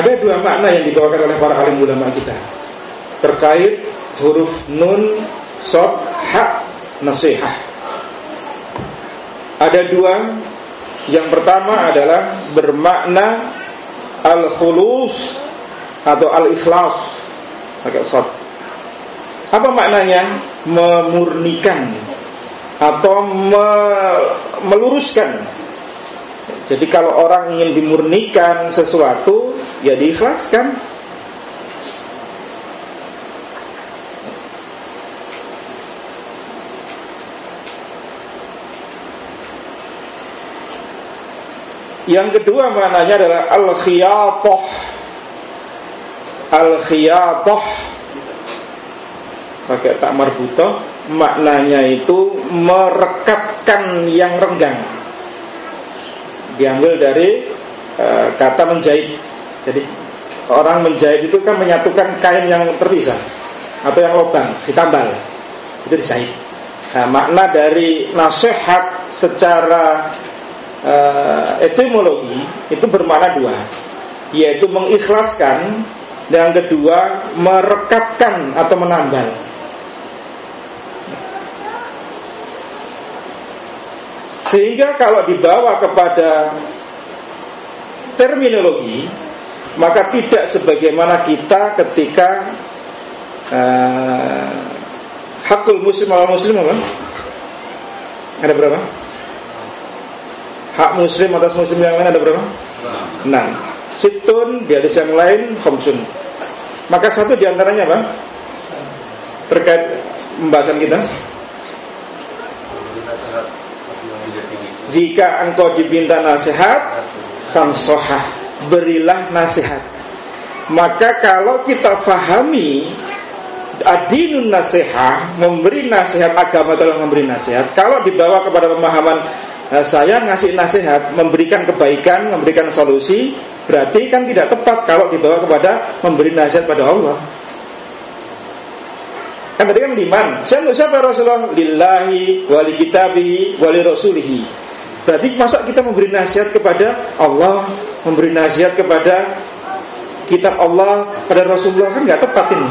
Ada dua makna yang dibawakan oleh para alim ulama kita Terkait huruf nun Sod hak nasihat Ada dua Yang pertama adalah Bermakna Al-khulus atau al-ikhlas pakai sod. Apa maknanya? Memurnikan atau me meluruskan. Jadi kalau orang ingin dimurnikan sesuatu, ya diikhlaskan. Yang kedua maknanya adalah al-khiyatah al-khiyatah pakai tak marbutoh maknanya itu merekatkan yang renggang. Diambil dari e, kata menjahit jadi orang menjahit itu kan menyatukan kain yang terpisah atau yang lubang ditambal. Itu dijahit. Nah, makna dari nasihat secara e, etimologi itu bermakna dua. Yaitu mengikhlaskan yang kedua, merekatkan atau menambal. Sehingga kalau dibawa kepada terminologi, maka tidak sebagaimana kita ketika uh, hakul muslim ala muslim apa? Ada berapa? Hak muslim atas muslim yang lain ada berapa? Enam. Situn di hadis yang lain khamsun. Maka satu di antaranya apa? Terkait pembahasan kita. Jika engkau diminta nasihat, sohah berilah nasihat. Maka kalau kita fahami adinun nasihat, memberi nasihat agama adalah memberi nasihat. Kalau dibawa kepada pemahaman eh, saya ngasih nasihat, memberikan kebaikan, memberikan solusi, berarti kan tidak tepat kalau dibawa kepada memberi nasihat pada Allah. Kan tadi kan liman. Siapa Rasulullah? Lillahi, wali kitabihi, wali rasulihi. Berarti masa kita memberi nasihat kepada Allah, memberi nasihat kepada kitab Allah, pada Rasulullah kan nggak tepat ini.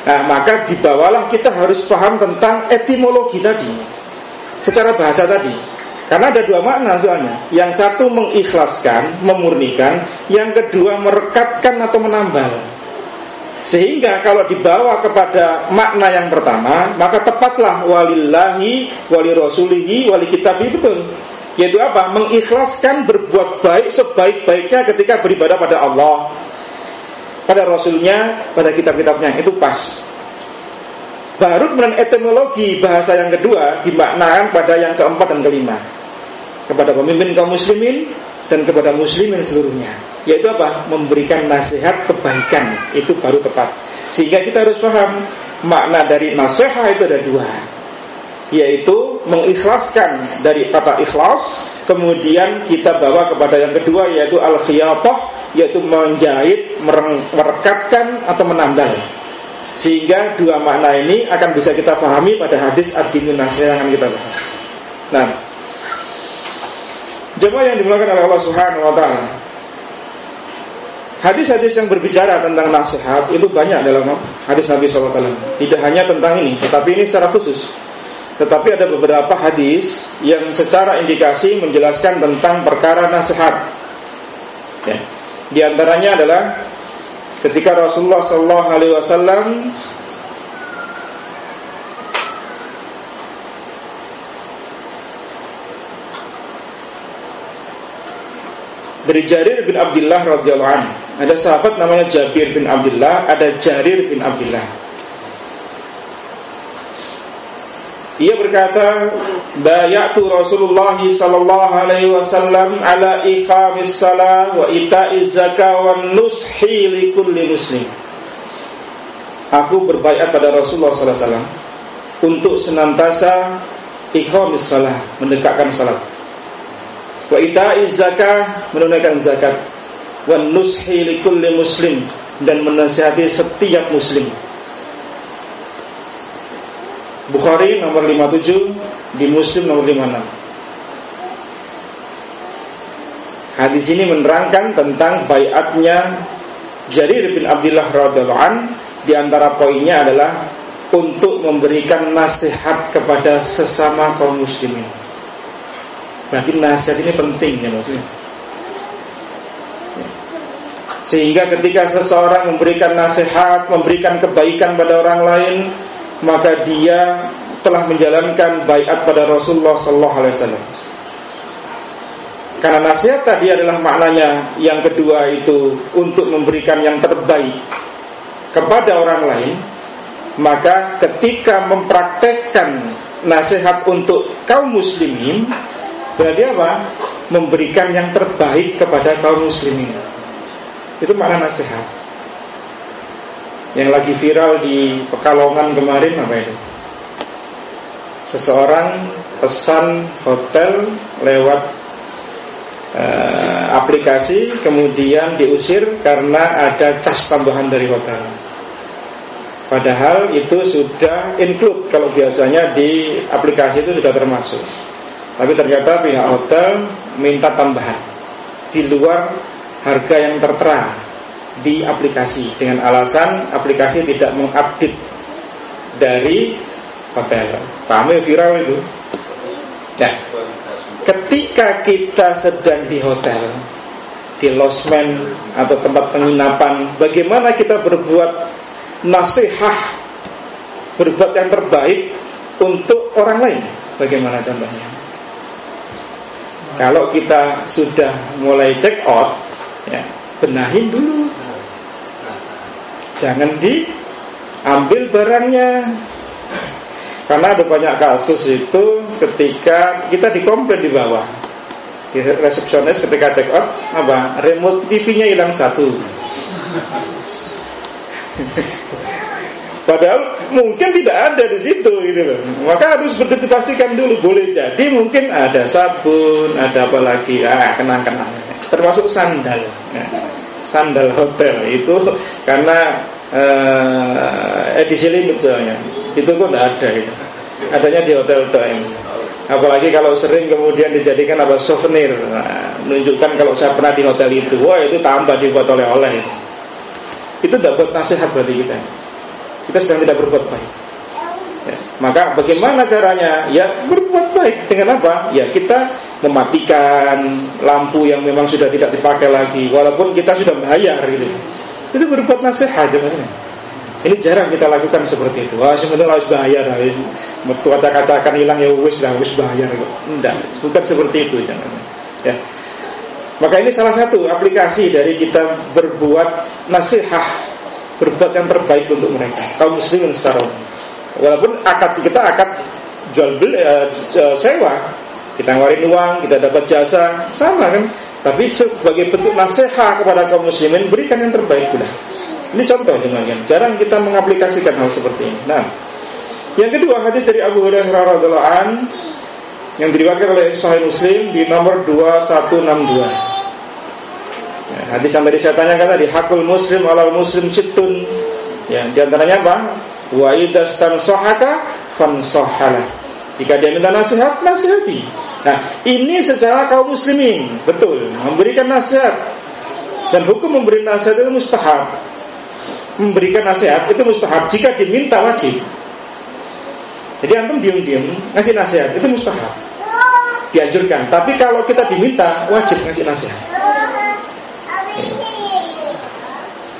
Nah, maka dibawalah kita harus paham tentang etimologi tadi. Secara bahasa tadi. Karena ada dua makna soalnya. Yang satu mengikhlaskan, memurnikan, yang kedua merekatkan atau menambal. Sehingga kalau dibawa kepada makna yang pertama Maka tepatlah walillahi, wali rasulihi, wali kitabi betul. Yaitu apa? Mengikhlaskan berbuat baik sebaik-baiknya ketika beribadah pada Allah. Pada Rasulnya, pada kitab-kitabnya. Itu pas. Baru kemudian etimologi bahasa yang kedua Dimaknakan pada yang keempat dan kelima. Kepada pemimpin kaum muslimin Dan kepada muslimin seluruhnya yaitu apa? Memberikan nasihat kebaikan itu baru tepat. Sehingga kita harus paham makna dari nasihat itu ada dua, yaitu mengikhlaskan dari kata ikhlas, kemudian kita bawa kepada yang kedua yaitu al khiyatah, yaitu menjahit, merekatkan atau menambal. Sehingga dua makna ini akan bisa kita pahami pada hadis ad-dinun yang akan kita bahas. Nah, Jemaah yang dimulakan oleh Allah Subhanahu wa taala. Hadis-hadis yang berbicara tentang nasihat itu banyak dalam hadis Nabi SAW. Tidak hanya tentang ini, tetapi ini secara khusus. Tetapi ada beberapa hadis yang secara indikasi menjelaskan tentang perkara nasihat. Ya. Di antaranya adalah ketika Rasulullah SAW dari Jarir bin Abdullah radhiyallahu anhu. Ada sahabat namanya Jabir bin Abdullah, ada Jarir bin Abdullah. Ia berkata, "Bayatu Rasulullah sallallahu alaihi wasallam ala iqamis salah wa ita'iz zakah wa nushi li kulli muslim." Aku berbaiat pada Rasulullah sallallahu alaihi wasallam untuk senantiasa iqamis salah, mendekatkan salat wa ita'i zakah menunaikan zakat. Wa nushi likulli muslim dan menasihati setiap muslim. Bukhari nomor 57 di Muslim nomor 56 Hadis ini menerangkan tentang bayatnya Jarir bin Abdullah radhiallahu an di antara poinnya adalah untuk memberikan nasihat kepada sesama kaum muslimin. Berarti nasihat ini penting ya maksudnya. Sehingga ketika seseorang memberikan nasihat, memberikan kebaikan pada orang lain, maka dia telah menjalankan baiat pada Rasulullah sallallahu alaihi wasallam. Karena nasihat tadi adalah maknanya yang kedua itu untuk memberikan yang terbaik kepada orang lain, maka ketika mempraktekkan nasihat untuk kaum muslimin Berarti apa? Memberikan yang terbaik kepada kaum muslimin Itu makna nasihat Yang lagi viral di Pekalongan kemarin apa itu? Seseorang pesan hotel lewat uh, aplikasi Kemudian diusir karena ada cas tambahan dari hotel Padahal itu sudah include Kalau biasanya di aplikasi itu sudah termasuk tapi ternyata pihak hotel minta tambahan di luar harga yang tertera di aplikasi dengan alasan aplikasi tidak mengupdate dari hotel. Paham ya viral itu? Nah, ketika kita sedang di hotel, di losmen atau tempat penginapan, bagaimana kita berbuat nasihat berbuat yang terbaik untuk orang lain. Bagaimana contohnya? Kalau kita sudah mulai check out, ya, benahin dulu. Jangan diambil barangnya. Karena ada banyak kasus itu ketika kita dikomplain di bawah. Di resepsionis ketika check out, apa? Remote TV-nya hilang satu. Padahal mungkin tidak ada di situ gitu loh. Maka harus dipastikan dulu boleh jadi mungkin ada sabun, ada apa lagi, ah kenang-kenang. Termasuk sandal. Ya. Sandal hotel itu karena uh, edisi limit soalnya. Itu kok tidak ada itu. Adanya di hotel time. Apalagi kalau sering kemudian dijadikan apa souvenir, nah, menunjukkan kalau saya pernah di hotel itu, wah itu tambah dibuat oleh-oleh. Itu buat nasihat bagi kita kita sedang tidak berbuat baik. Ya, maka bagaimana caranya? Ya berbuat baik dengan apa? Ya kita mematikan lampu yang memang sudah tidak dipakai lagi, walaupun kita sudah bayar gitu. Itu berbuat nasihat. Ini jarang kita lakukan seperti itu. Wah, sebenarnya harus bayar. Mertu kaca-kaca akan hilang ya wis lah, wis bayar. Tidak, bukan seperti itu jangan. Ya. Maka ini salah satu aplikasi dari kita berbuat nasihat berbuat yang terbaik untuk mereka kaum muslimin secara walaupun akad kita akad jual beli uh, sewa kita ngawarin uang kita dapat jasa sama kan? Tapi sebagai bentuk nasihat kepada kaum muslimin berikan yang terbaik pula. Ini contoh dengan jarang kita mengaplikasikan hal seperti ini. Nah yang kedua hadis dari Abu Hurairah radhiallahu an yang diriwayatkan oleh Sahih Muslim di nomor 2162 Hadis tadi saya tanyakan tadi hakul muslim alal muslim situn. Ya, di antaranya apa? Wa idastan sohaka fansohalah. Jika dia minta nasihat, nasihati. Nah, ini secara kaum muslimin, betul, memberikan nasihat. Dan hukum memberi nasihat itu mustahab. Memberikan nasihat itu mustahab jika diminta wajib. Jadi antum diam-diam ngasih nasihat itu mustahab. Dianjurkan. Tapi kalau kita diminta wajib ngasih nasihat.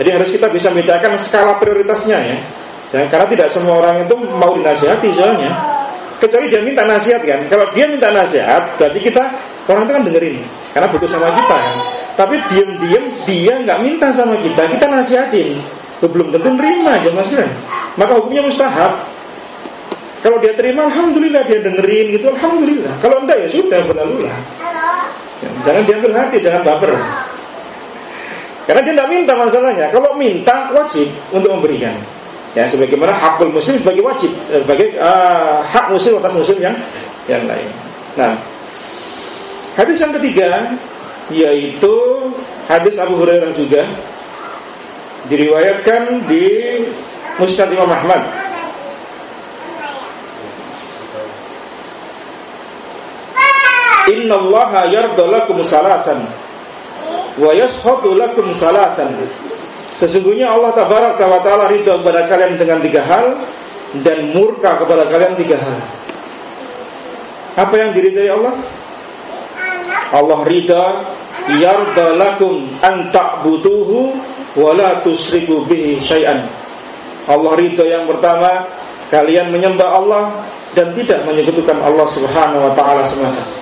Jadi harus kita bisa bedakan skala prioritasnya ya. Jangan, karena tidak semua orang itu mau dinasihati soalnya. Kecuali dia minta nasihat kan. Kalau dia minta nasihat, berarti kita orang itu kan dengerin, karena butuh sama kita kan. Tapi diam-diam dia nggak minta sama kita, kita nasihatin. Belum tentu nerima aja mas Maka hukumnya mustahab. Kalau dia terima, alhamdulillah dia dengerin gitu, alhamdulillah. Kalau enggak ya sudah berlalu lah. Jangan diambil hati, jangan baper. Karena dia tidak minta masalahnya. Kalau minta wajib untuk memberikan. Ya, sebagaimana hakul muslim sebagai wajib, eh, sebagai uh, hak muslim atas muslim yang yang lain. Nah, hadis yang ketiga yaitu hadis Abu Hurairah juga diriwayatkan di Musnad Imam Ahmad. Inna Allah yardalakum salasan wa yashhadu lakum salasan. Sesungguhnya Allah tabarak wa taala ridha kepada kalian dengan tiga hal dan murka kepada kalian tiga hal. Apa yang diridai Allah? Allah ridha yarda lakum an ta'buduhu wa la tusriku bihi syai'an. Allah ridha yang pertama kalian menyembah Allah dan tidak menyekutukan Allah Subhanahu wa taala semata.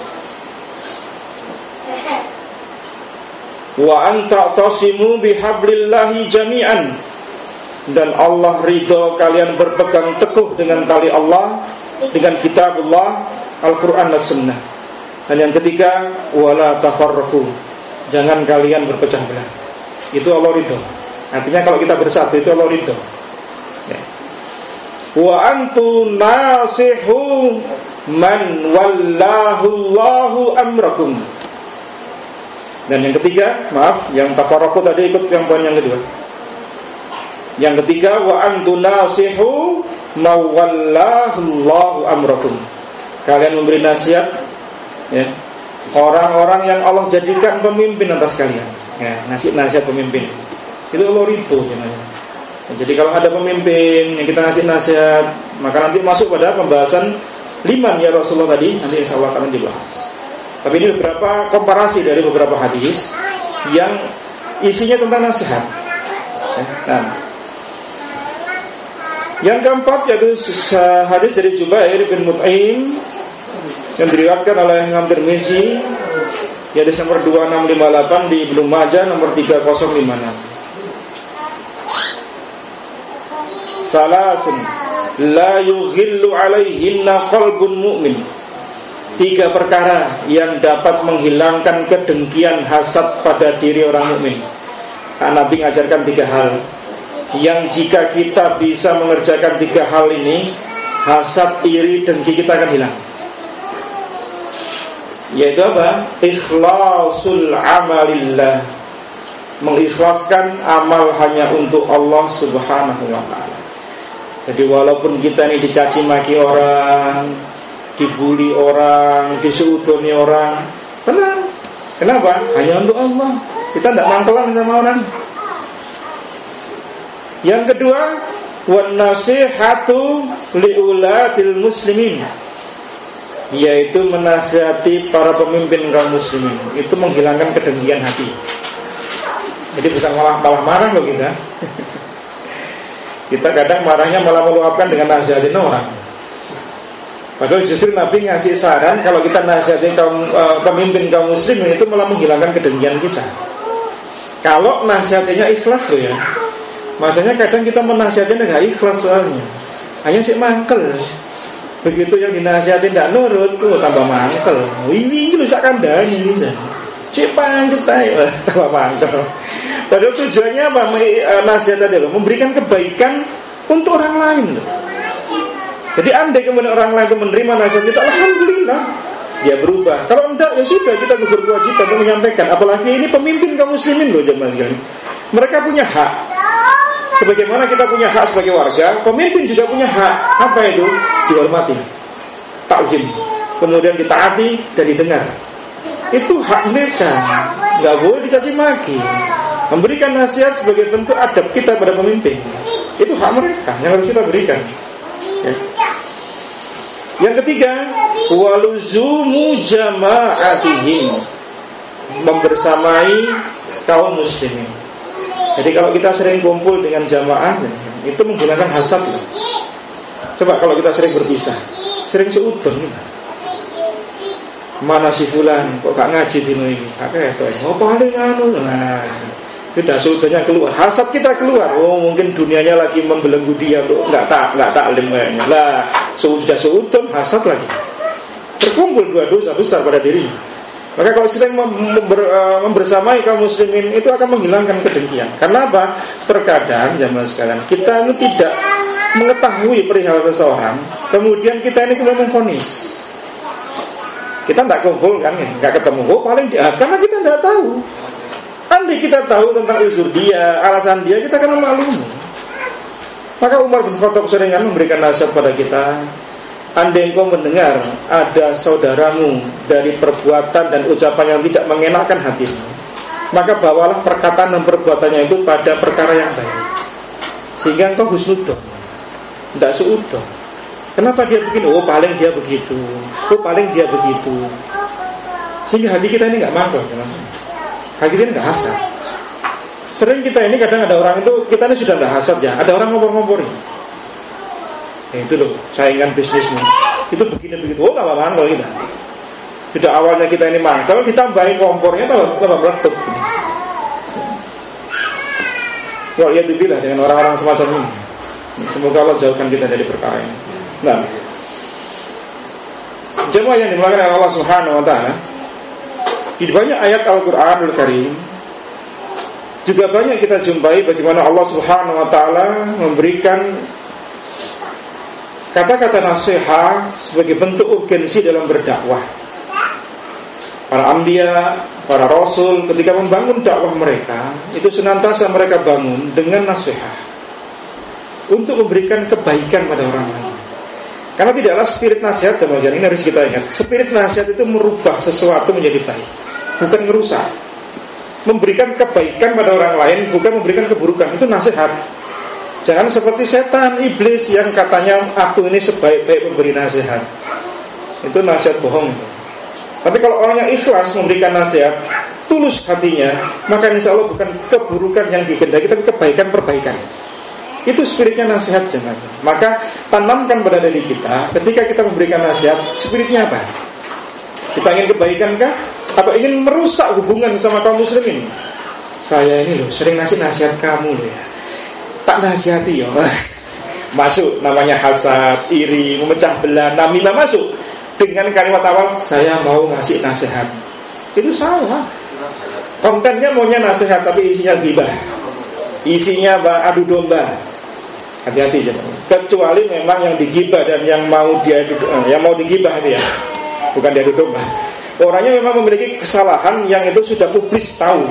Wa anta tasimu bihablillahi jami'an. Dan Allah ridho kalian berpegang teguh dengan tali Allah dengan kitabullah Al-Quran dan Sunnah. Dan yang ketiga wala tafarruqu jangan kalian berpecah belah. Itu Allah ridho. Artinya kalau kita bersatu itu Allah ridho. Ya. wa antu nasihu man wallahu Allahu amrakum dan yang ketiga, maaf, yang tafaroku tadi ikut yang poin yang kedua. Yang ketiga, wa antu nasihu mawallahu amrakum. Kalian memberi nasihat ya, orang-orang yang Allah jadikan pemimpin atas kalian. Ya, nasihat nasihat pemimpin. Itu Allah itu namanya. Jadi kalau ada pemimpin yang kita ngasih nasihat, maka nanti masuk pada pembahasan lima ya Rasulullah tadi, nanti insya Allah akan dibahas. Tapi ini beberapa komparasi dari beberapa hadis yang isinya tentang nasihat. Nah, Yang keempat yaitu hadis dari Jubair bin Mut'im yang diriwayatkan oleh Imam Tirmizi yaitu nomor 2658 di Ibnu Majah nomor 3056. Salasun la yughillu alaihinna qalbun mu'min. Tiga perkara yang dapat menghilangkan kedengkian hasad pada diri orang mukmin. Nah, Nabi mengajarkan tiga hal yang jika kita bisa mengerjakan tiga hal ini hasad, iri, dengki kita akan hilang yaitu apa? ikhlasul amalillah mengikhlaskan amal hanya untuk Allah subhanahu wa ta'ala jadi walaupun kita ini dicaci maki orang dibully orang, disudoni orang. Tenang kenapa? hanya untuk Allah. Kita tidak mangkelan sama orang. Yang kedua, wan nasihatu liulatil muslimin. Yaitu menasihati para pemimpin kaum muslimin. Itu menghilangkan kedengkian hati. Jadi bukan malah malah marah loh kita. Kita kadang marahnya malah meluapkan dengan nasihatin orang padahal justru Nabi ngasih saran kalau kita nasihatin kaum uh, pemimpin kaum muslimin itu malah menghilangkan kedengkian kita. Kalau nasihatnya ikhlas loh ya. Masanya kadang kita menasihatin dengan ikhlas soalnya. Hanya si mangkel. Begitu yang dinasihatin tidak nurut oh, Tambah mangkel. Wiwi lu sak kandani bisa Cik pangket Tambah mangkel. Padahal tujuannya apa? Eh, Nasihat tadi loh Memberikan kebaikan Untuk orang lain loh. Jadi andai kemudian orang lain itu menerima nasihat kita Alhamdulillah dia berubah. Kalau enggak ya sudah kita berkewajiban untuk menyampaikan. Apalagi ini pemimpin kaum muslimin loh jemaah sekalian. Mereka punya hak. Sebagaimana kita punya hak sebagai warga, pemimpin juga punya hak. Apa itu? Dihormati. Takzim. Kemudian ditaati dan didengar. Itu hak mereka. Nggak boleh dicaci maki. Memberikan nasihat sebagai bentuk adab kita pada pemimpin. Itu hak mereka yang harus kita berikan. Ya. Yang ketiga, waluzumu jama'atihim. Membersamai kaum muslimin. Jadi kalau kita sering kumpul dengan jamaah Itu menggunakan hasad. Lah. Coba kalau kita sering berpisah Sering seudon Mana si fulan Kok gak ngaji di ini? Kakek itu Oh paling anu. Nah sudah seudonnya keluar. Hasad kita keluar. Oh mungkin dunianya lagi membelenggu dia tuh Nggak tak nggak taklim kayaknya. Lah sudah seudon hasad lagi Terkumpul dua dosa besar pada diri maka kalau sering member, uh, membersamai kaum muslimin itu akan menghilangkan kedengkian. Karena apa? Terkadang zaman sekarang kita ini tidak mengetahui perihal seseorang, kemudian kita ini kemudian memfonis. Kita tidak kumpul kan, nggak ketemu. Oh paling dia, karena kita tidak tahu. Andai kita tahu tentang uzur dia, alasan dia, kita akan memaklumi. Maka Umar bin Khattab seringan memberikan nasihat pada kita Andai engkau mendengar ada saudaramu dari perbuatan dan ucapan yang tidak mengenakan hatimu Maka bawalah perkataan dan perbuatannya itu pada perkara yang baik. Sehingga engkau husnudon Tidak seudon Kenapa dia begini? Oh paling dia begitu. Oh paling dia begitu. Sehingga hati kita ini nggak mantul ya, Hati kita nggak hasad Sering kita ini kadang ada orang itu Kita ini sudah nggak hasad ya Ada orang ngompor-ngomporin Ya, itu loh saingan bisnismu. Itu begini-begitu. Oh, tambah mangkel kita. Sudah awalnya kita ini mangkel, ditambahin kompornya tambah, meletup. Ya, ya dibilah dengan orang-orang semacam ini. Semoga Allah jauhkan kita dari perkara ini. Nah, jemaah yang dimulakan oleh Allah Subhanahu Wa Taala di banyak ayat Al-Quranul Karim juga banyak kita jumpai bagaimana Allah Subhanahu Wa Taala memberikan Kata-kata nasihat sebagai bentuk urgensi dalam berdakwah. Para ambia, para rasul ketika membangun dakwah mereka, itu senantiasa mereka bangun dengan nasihat untuk memberikan kebaikan pada orang lain. Karena tidaklah spirit nasihat sama ini harus kita ingat. Spirit nasihat itu merubah sesuatu menjadi baik, bukan merusak. Memberikan kebaikan pada orang lain, bukan memberikan keburukan. Itu nasihat. Jangan seperti setan, iblis yang katanya aku ini sebaik-baik memberi nasihat. Itu nasihat bohong. Tapi kalau orang yang ikhlas memberikan nasihat, tulus hatinya, maka insya Allah bukan keburukan yang dikendaki, tapi kebaikan-perbaikan. Itu spiritnya nasihat jangan. Maka tanamkan pada diri kita ketika kita memberikan nasihat, spiritnya apa? Kita ingin kebaikan kah? Atau ingin merusak hubungan sama kaum muslimin? Saya ini loh sering ngasih nasihat kamu loh ya. Tak nasihati ya. masuk namanya hasad, iri, memecah belah, namimah masuk dengan kalimat awal saya mau ngasih nasihat. Itu salah. Kontennya maunya nasihat tapi isinya gibah. Isinya adu domba. Hati-hati jangan. Kecuali memang yang digibah dan yang mau dia eh, yang mau digibah dia. Bukan dia domba. Orangnya memang memiliki kesalahan yang itu sudah publik tahu.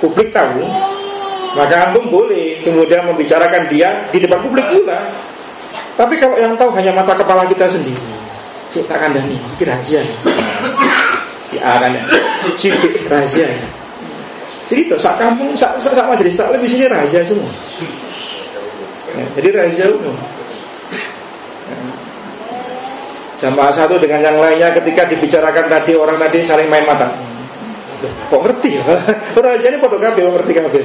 Publik tahu. Maka antum boleh kemudian membicarakan dia di depan publik pula. Tapi kalau yang tahu hanya mata kepala kita sendiri, si tak kandani, si rahasia. Si A si rahasia. Jadi itu sak kampung, sak sak, majelis sak lebih sini rahasia semua. Ya, jadi rahasia umum. Ya. Jamaah satu dengan yang lainnya ketika dibicarakan tadi orang tadi saling main mata. Kok ngerti ya? Rahasia ini pada kabeh ngerti kabeh.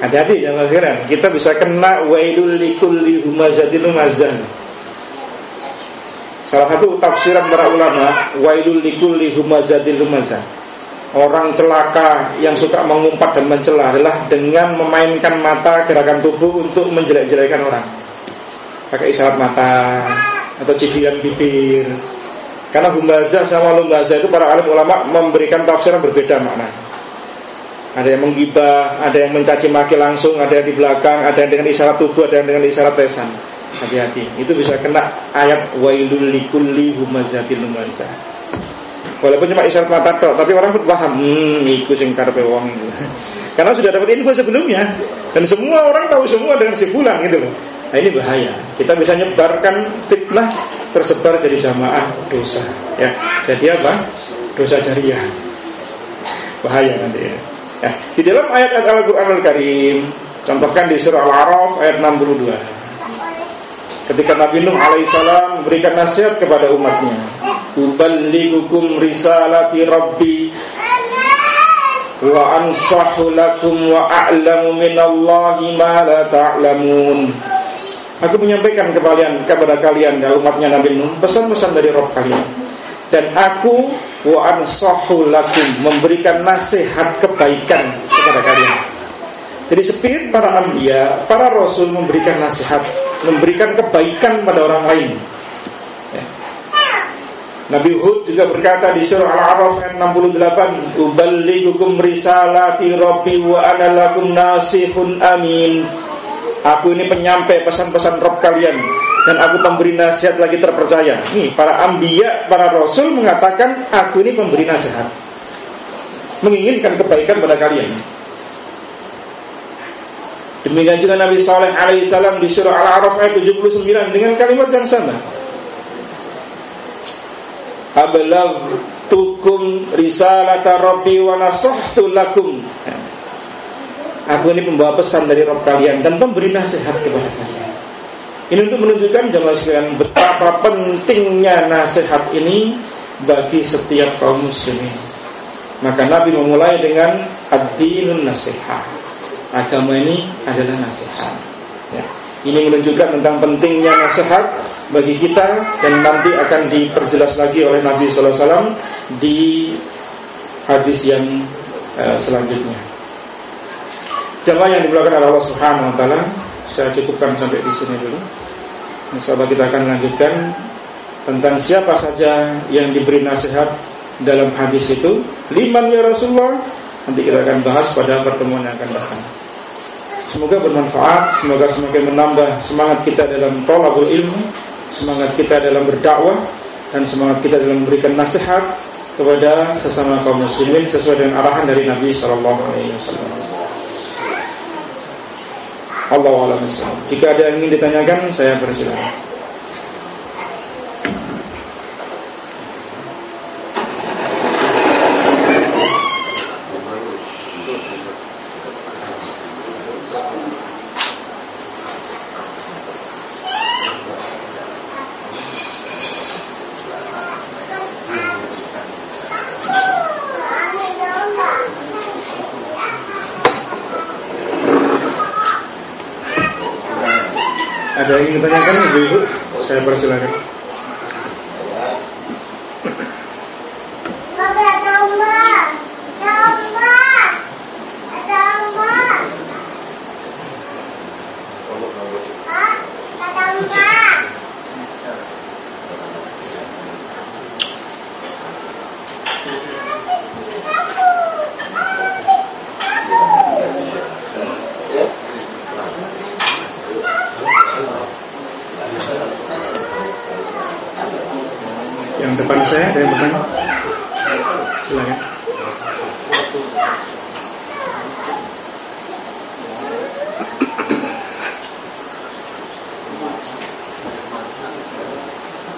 Hati-hati jangan sekarang. Kita bisa kena wailul likulli humazatin humazan. Salah satu tafsiran para ulama wailul likulli humazatil humazan orang celaka yang suka mengumpat dan mencela adalah dengan memainkan mata gerakan tubuh untuk menjelek-jelekan orang. Pakai isyarat mata atau cibiran bibir. Karena humbazah sama lumbazah itu para alim ulama memberikan tafsir yang berbeda makna. Ada yang menggibah, ada yang mencaci maki langsung, ada yang di belakang, ada yang dengan isyarat tubuh, ada yang dengan isyarat tesan. Hati-hati, itu bisa kena ayat wailul likulli humazatil lumazah. Walaupun cuma isyarat mata tok, tapi orang pun paham, hmm, iku sing karepe. Karena sudah dapat info sebelumnya dan semua orang tahu semua dengan sebulan gitu loh. Nah ini bahaya. Kita bisa nyebarkan fitnah tersebar jadi jamaah dosa. Ya, jadi apa? Dosa jariah. Bahaya nanti ya. ya. Di dalam ayat-ayat Al-Quran Al-Karim Contohkan di surah Al-Araf ayat 62 Ketika Nabi Nuh alaihissalam memberikan nasihat kepada umatnya Uballigukum risalati Rabbi Wa ansahu lakum wa a'lamu minallahi ma la ta'lamun Aku menyampaikan kepada kalian, kepada kalian dan umatnya Nabi Nuh pesan-pesan dari Rabb kalian. Dan aku wa ansahu lakum memberikan nasihat kebaikan kepada kalian. Jadi spirit para anbiya, para rasul memberikan nasihat, memberikan kebaikan pada orang lain. Nabi Hud juga berkata di surah Al-A'raf ayat 68, "Uballigukum risalati rabbi wa ana lakum nasihun amin." Aku ini penyampai pesan-pesan Rob kalian dan aku pemberi nasihat lagi terpercaya. Nih, para ambiya, para rasul mengatakan aku ini pemberi nasihat. Menginginkan kebaikan pada kalian. Demikian juga Nabi Saleh alaihissalam di surah Al-A'raf ayat 79 dengan kalimat yang sama tukum risalata rabbi wa nasahtu lakum Aku ini pembawa pesan dari Rabb kalian dan pemberi nasihat kepada kalian. Ini untuk menunjukkan jamaah sekalian betapa pentingnya nasihat ini bagi setiap kaum muslimin. Maka Nabi memulai dengan ad-dinun nasihat. Agama ini adalah nasihat. Ya. Ini menunjukkan tentang pentingnya nasihat bagi kita dan nanti akan diperjelas lagi oleh Nabi Sallallahu Alaihi Wasallam di hadis yang uh, selanjutnya. Jamaah yang di belakang oleh Allah Subhanahu Wa Taala, saya cukupkan sampai di sini dulu. Sahabat kita akan lanjutkan tentang siapa saja yang diberi nasihat dalam hadis itu. Liman ya Rasulullah. Nanti kita akan bahas pada pertemuan yang akan datang. Semoga bermanfaat, semoga semakin menambah semangat kita dalam tolabul ilmu semangat kita dalam berdakwah dan semangat kita dalam memberikan nasihat kepada sesama kaum muslimin sesuai dengan arahan dari Nabi Shallallahu Alaihi Wasallam. Allah Jika ada yang ingin ditanyakan, saya persilakan. Saya persilakan.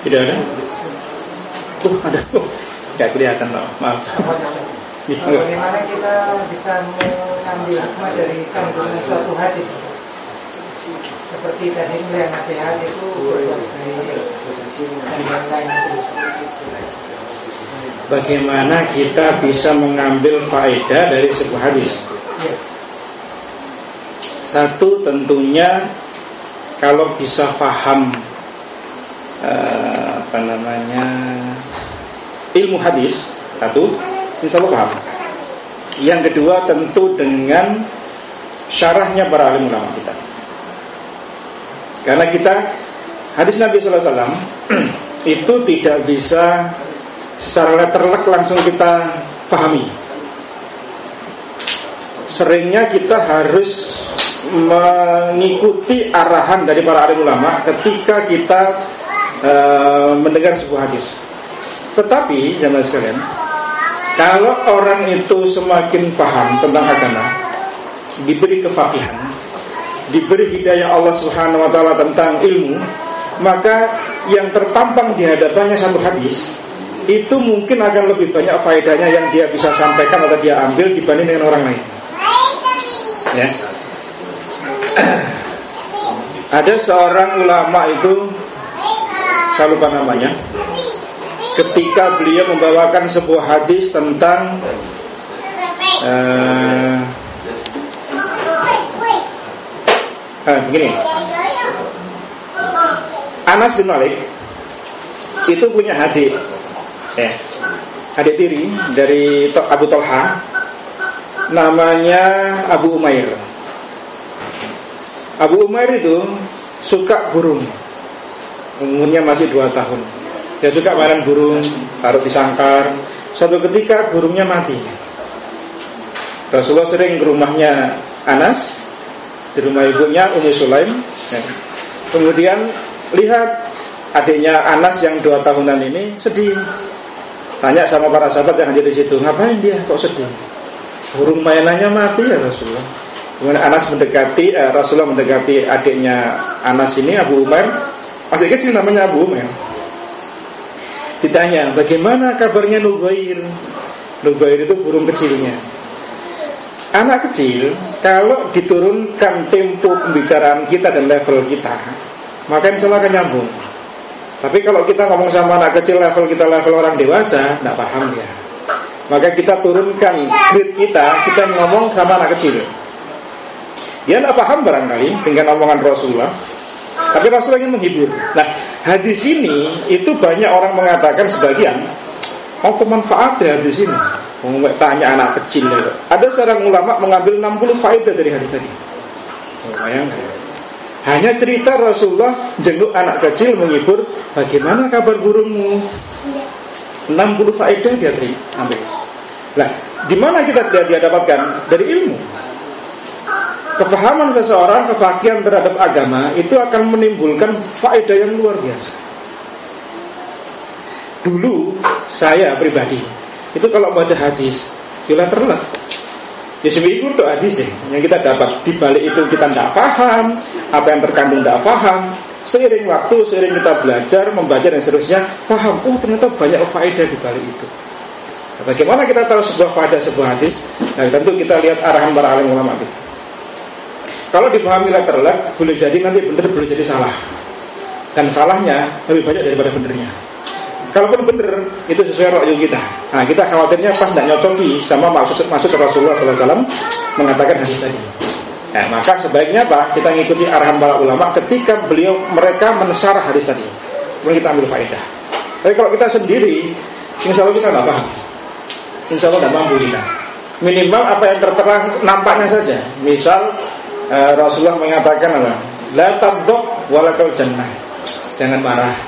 Tidak ada? Oh, ada. Oh, tidak kelihatan loh. Maaf. Bagaimana kita bisa mengambil hikmah dari kandungan suatu hadis? Seperti tadi yang nasihat itu berbuat dan lain-lain Bagaimana kita bisa mengambil faedah dari sebuah hadis? Ya. Satu tentunya kalau bisa faham uh, apa namanya ilmu hadis satu insya Allah paham yang kedua tentu dengan syarahnya para alim ulama kita karena kita hadis Nabi SAW itu tidak bisa secara letterlek langsung kita pahami seringnya kita harus mengikuti arahan dari para alim ulama ketika kita Eh, mendengar sebuah hadis. Tetapi jangan sekalian, kalau orang itu semakin paham tentang agama, diberi kefakihan, diberi hidayah Allah Subhanahu wa taala tentang ilmu, maka yang terpampang di hadapannya satu hadis itu mungkin akan lebih banyak faedahnya yang dia bisa sampaikan atau dia ambil dibanding dengan orang lain. Ya. Ada seorang ulama itu saya lupa namanya ketika beliau membawakan sebuah hadis tentang uh, uh, begini Anas bin Malik itu punya adik ya, adik tiri dari Abu Tolha namanya Abu Umair Abu Umair itu suka burung umurnya masih dua tahun. Dia suka mainan burung, taruh di sangkar. Suatu ketika burungnya mati. Rasulullah sering ke rumahnya Anas, di rumah ibunya Umi Sulaim. Ya. Kemudian lihat adiknya Anas yang dua tahunan ini sedih. Tanya sama para sahabat yang hadir di situ, ngapain dia kok sedih? Burung mainannya mati ya Rasulullah. Kemudian Anas mendekati, eh, Rasulullah mendekati adiknya Anas ini Abu Umar masih kecil namanya Abu Umar. Ditanya, bagaimana kabarnya Nugair? Nugair itu burung kecilnya. Anak kecil, kalau diturunkan tempo pembicaraan kita dan level kita, maka insya Allah akan nyambung. Tapi kalau kita ngomong sama anak kecil level kita level orang dewasa, tidak paham ya. Maka kita turunkan grade kita, kita ngomong sama anak kecil. Dia tidak paham barangkali dengan omongan Rasulullah. Tapi Rasul ingin menghibur. Nah, hadis ini itu banyak orang mengatakan sebagian oh, manfaat ya hadis ini. Mau tanya anak kecil. Ada seorang ulama mengambil 60 faedah dari hadis tadi. Oh, Hanya cerita Rasulullah jenguk anak kecil menghibur bagaimana kabar burungmu. 60 faedah dia ambil. Nah, di mana kita dia dapatkan? Dari ilmu. Kepahaman seseorang, kefakian terhadap agama itu akan menimbulkan faedah yang luar biasa. Dulu saya pribadi itu kalau baca hadis, bila terlah. Ya sebenarnya itu hadis ya, yang kita dapat di balik itu kita tidak paham, apa yang terkandung tidak paham. Seiring waktu, seiring kita belajar, membaca dan seterusnya, paham. Oh ternyata banyak faedah di balik itu. Nah, bagaimana kita tahu sebuah faedah sebuah hadis? Nah tentu kita lihat arahan para alim ulama kita. Kalau dipahami letterlek boleh jadi nanti benar boleh jadi salah. Dan salahnya lebih banyak daripada benernya. Kalaupun benar itu sesuai roh kita. Nah kita khawatirnya pas tidak nyocoki sama maksud maksud Rasulullah SAW mengatakan hadis tadi. Nah, maka sebaiknya apa? Kita ngikuti arahan para ulama ketika beliau mereka menesarah hadis tadi. Kemudian kita ambil faedah. Tapi kalau kita sendiri, insya Allah kita nggak paham. Insya Allah nggak mampu kita. Minimal apa yang tertera nampaknya saja. Misal uh, Rasulullah mengatakan apa? La tabdok walakal jannah. Jangan marah.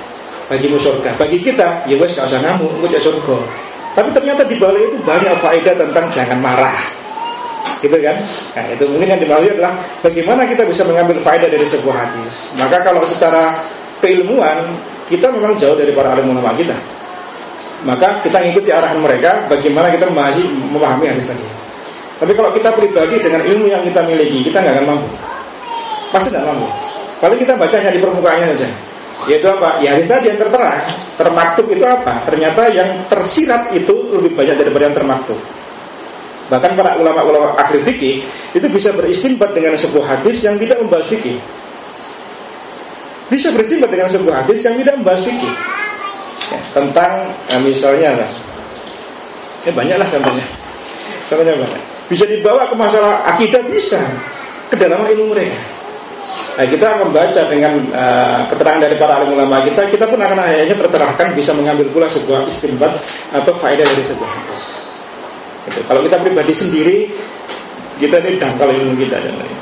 Bagimu surga. Bagi kita, ya wes gak usah ngamuk, gue surga. Tapi ternyata di balik itu banyak faedah tentang jangan marah gitu kan? Nah, itu mungkin yang dimaksud adalah bagaimana kita bisa mengambil faedah dari sebuah hadis. Maka kalau secara keilmuan kita memang jauh dari para alim ulama kita. Maka kita ngikuti arahan mereka bagaimana kita memahami, memahami hadis tadi. Tapi kalau kita pribadi dengan ilmu yang kita miliki, kita nggak akan mampu. Pasti nggak mampu. Paling kita bacanya di permukaannya saja. Yaitu apa? Ya tadi yang tertera, termaktub itu apa? Ternyata yang tersirat itu lebih banyak daripada yang termaktub. Bahkan para ulama-ulama akhir fikih itu bisa beristimbat dengan sebuah hadis yang tidak membahas fikih. Bisa beristimbat dengan sebuah hadis yang tidak membahas fikih. Ya, tentang ya, misalnya lah, ya banyaklah contohnya. Contohnya banyak. Bisa dibawa ke masalah akidah bisa ke dalam ilmu mereka. Nah, kita membaca dengan uh, keterangan dari para alim ulama kita, kita pun akan akhirnya tercerahkan bisa mengambil pula sebuah istimbat atau faedah dari sebuah hadis. Gitu. Kalau kita pribadi sendiri, kita ini dangkal ilmu kita dan lain.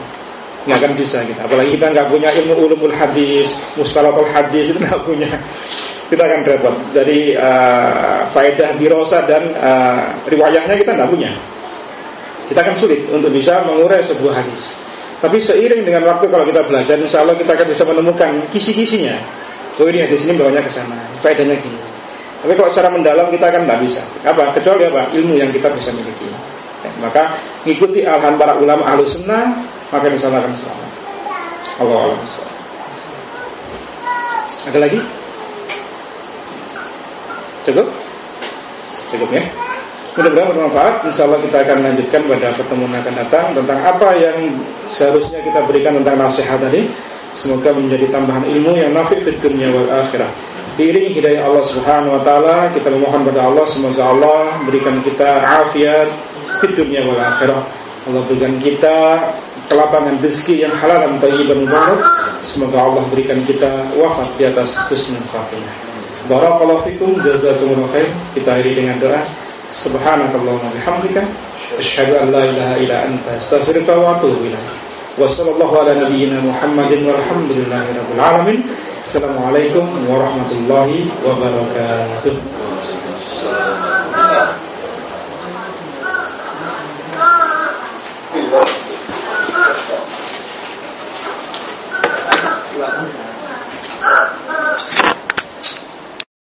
Nggak akan bisa kita. Apalagi kita nggak punya ilmu ulumul hadis, mustalahul hadis itu nggak punya. Kita akan repot. Jadi uh, faedah dirosa dan uh, riwayahnya kita nggak punya. Kita akan sulit untuk bisa mengurai sebuah hadis. Tapi seiring dengan waktu kalau kita belajar, insya Allah kita akan bisa menemukan kisi-kisinya. Oh ini hadis ini bawanya ke sana, faedahnya gini. Tapi kalau secara mendalam kita kan nggak bisa. Apa? Kecuali apa? Ilmu yang kita bisa miliki. Ya, maka ngikuti arahan para ulama ahlu sunnah, maka insya Allah akan selamat. Allah Allah. Ada lagi? Cukup? Cukup ya? Mudah-mudahan bermanfaat. Insya Allah kita akan lanjutkan pada pertemuan akan datang tentang apa yang seharusnya kita berikan tentang nasihat tadi. Semoga menjadi tambahan ilmu yang nafik di dunia wal akhirah. Diiringi hidayah Allah Subhanahu wa taala, kita memohon pada Allah semoga Allah berikan kita afiat di dunia wal akhirah. Allah berikan kita kelapangan rezeki yang halal dan thayyiban mubarak. Semoga Allah berikan kita wafat di atas husnul khatimah. Barakallahu fikum jazakumullahu khair. Kita akhiri dengan doa. Subhanakallahumma bihamdika asyhadu an la ilaha illa anta astaghfiruka wa atubu ilaik. Wa sallallahu ala nabiyyina Muhammadin walhamdulillahi rabbil alamin. Assalamualaikum warahmatullahi wabarakatuh.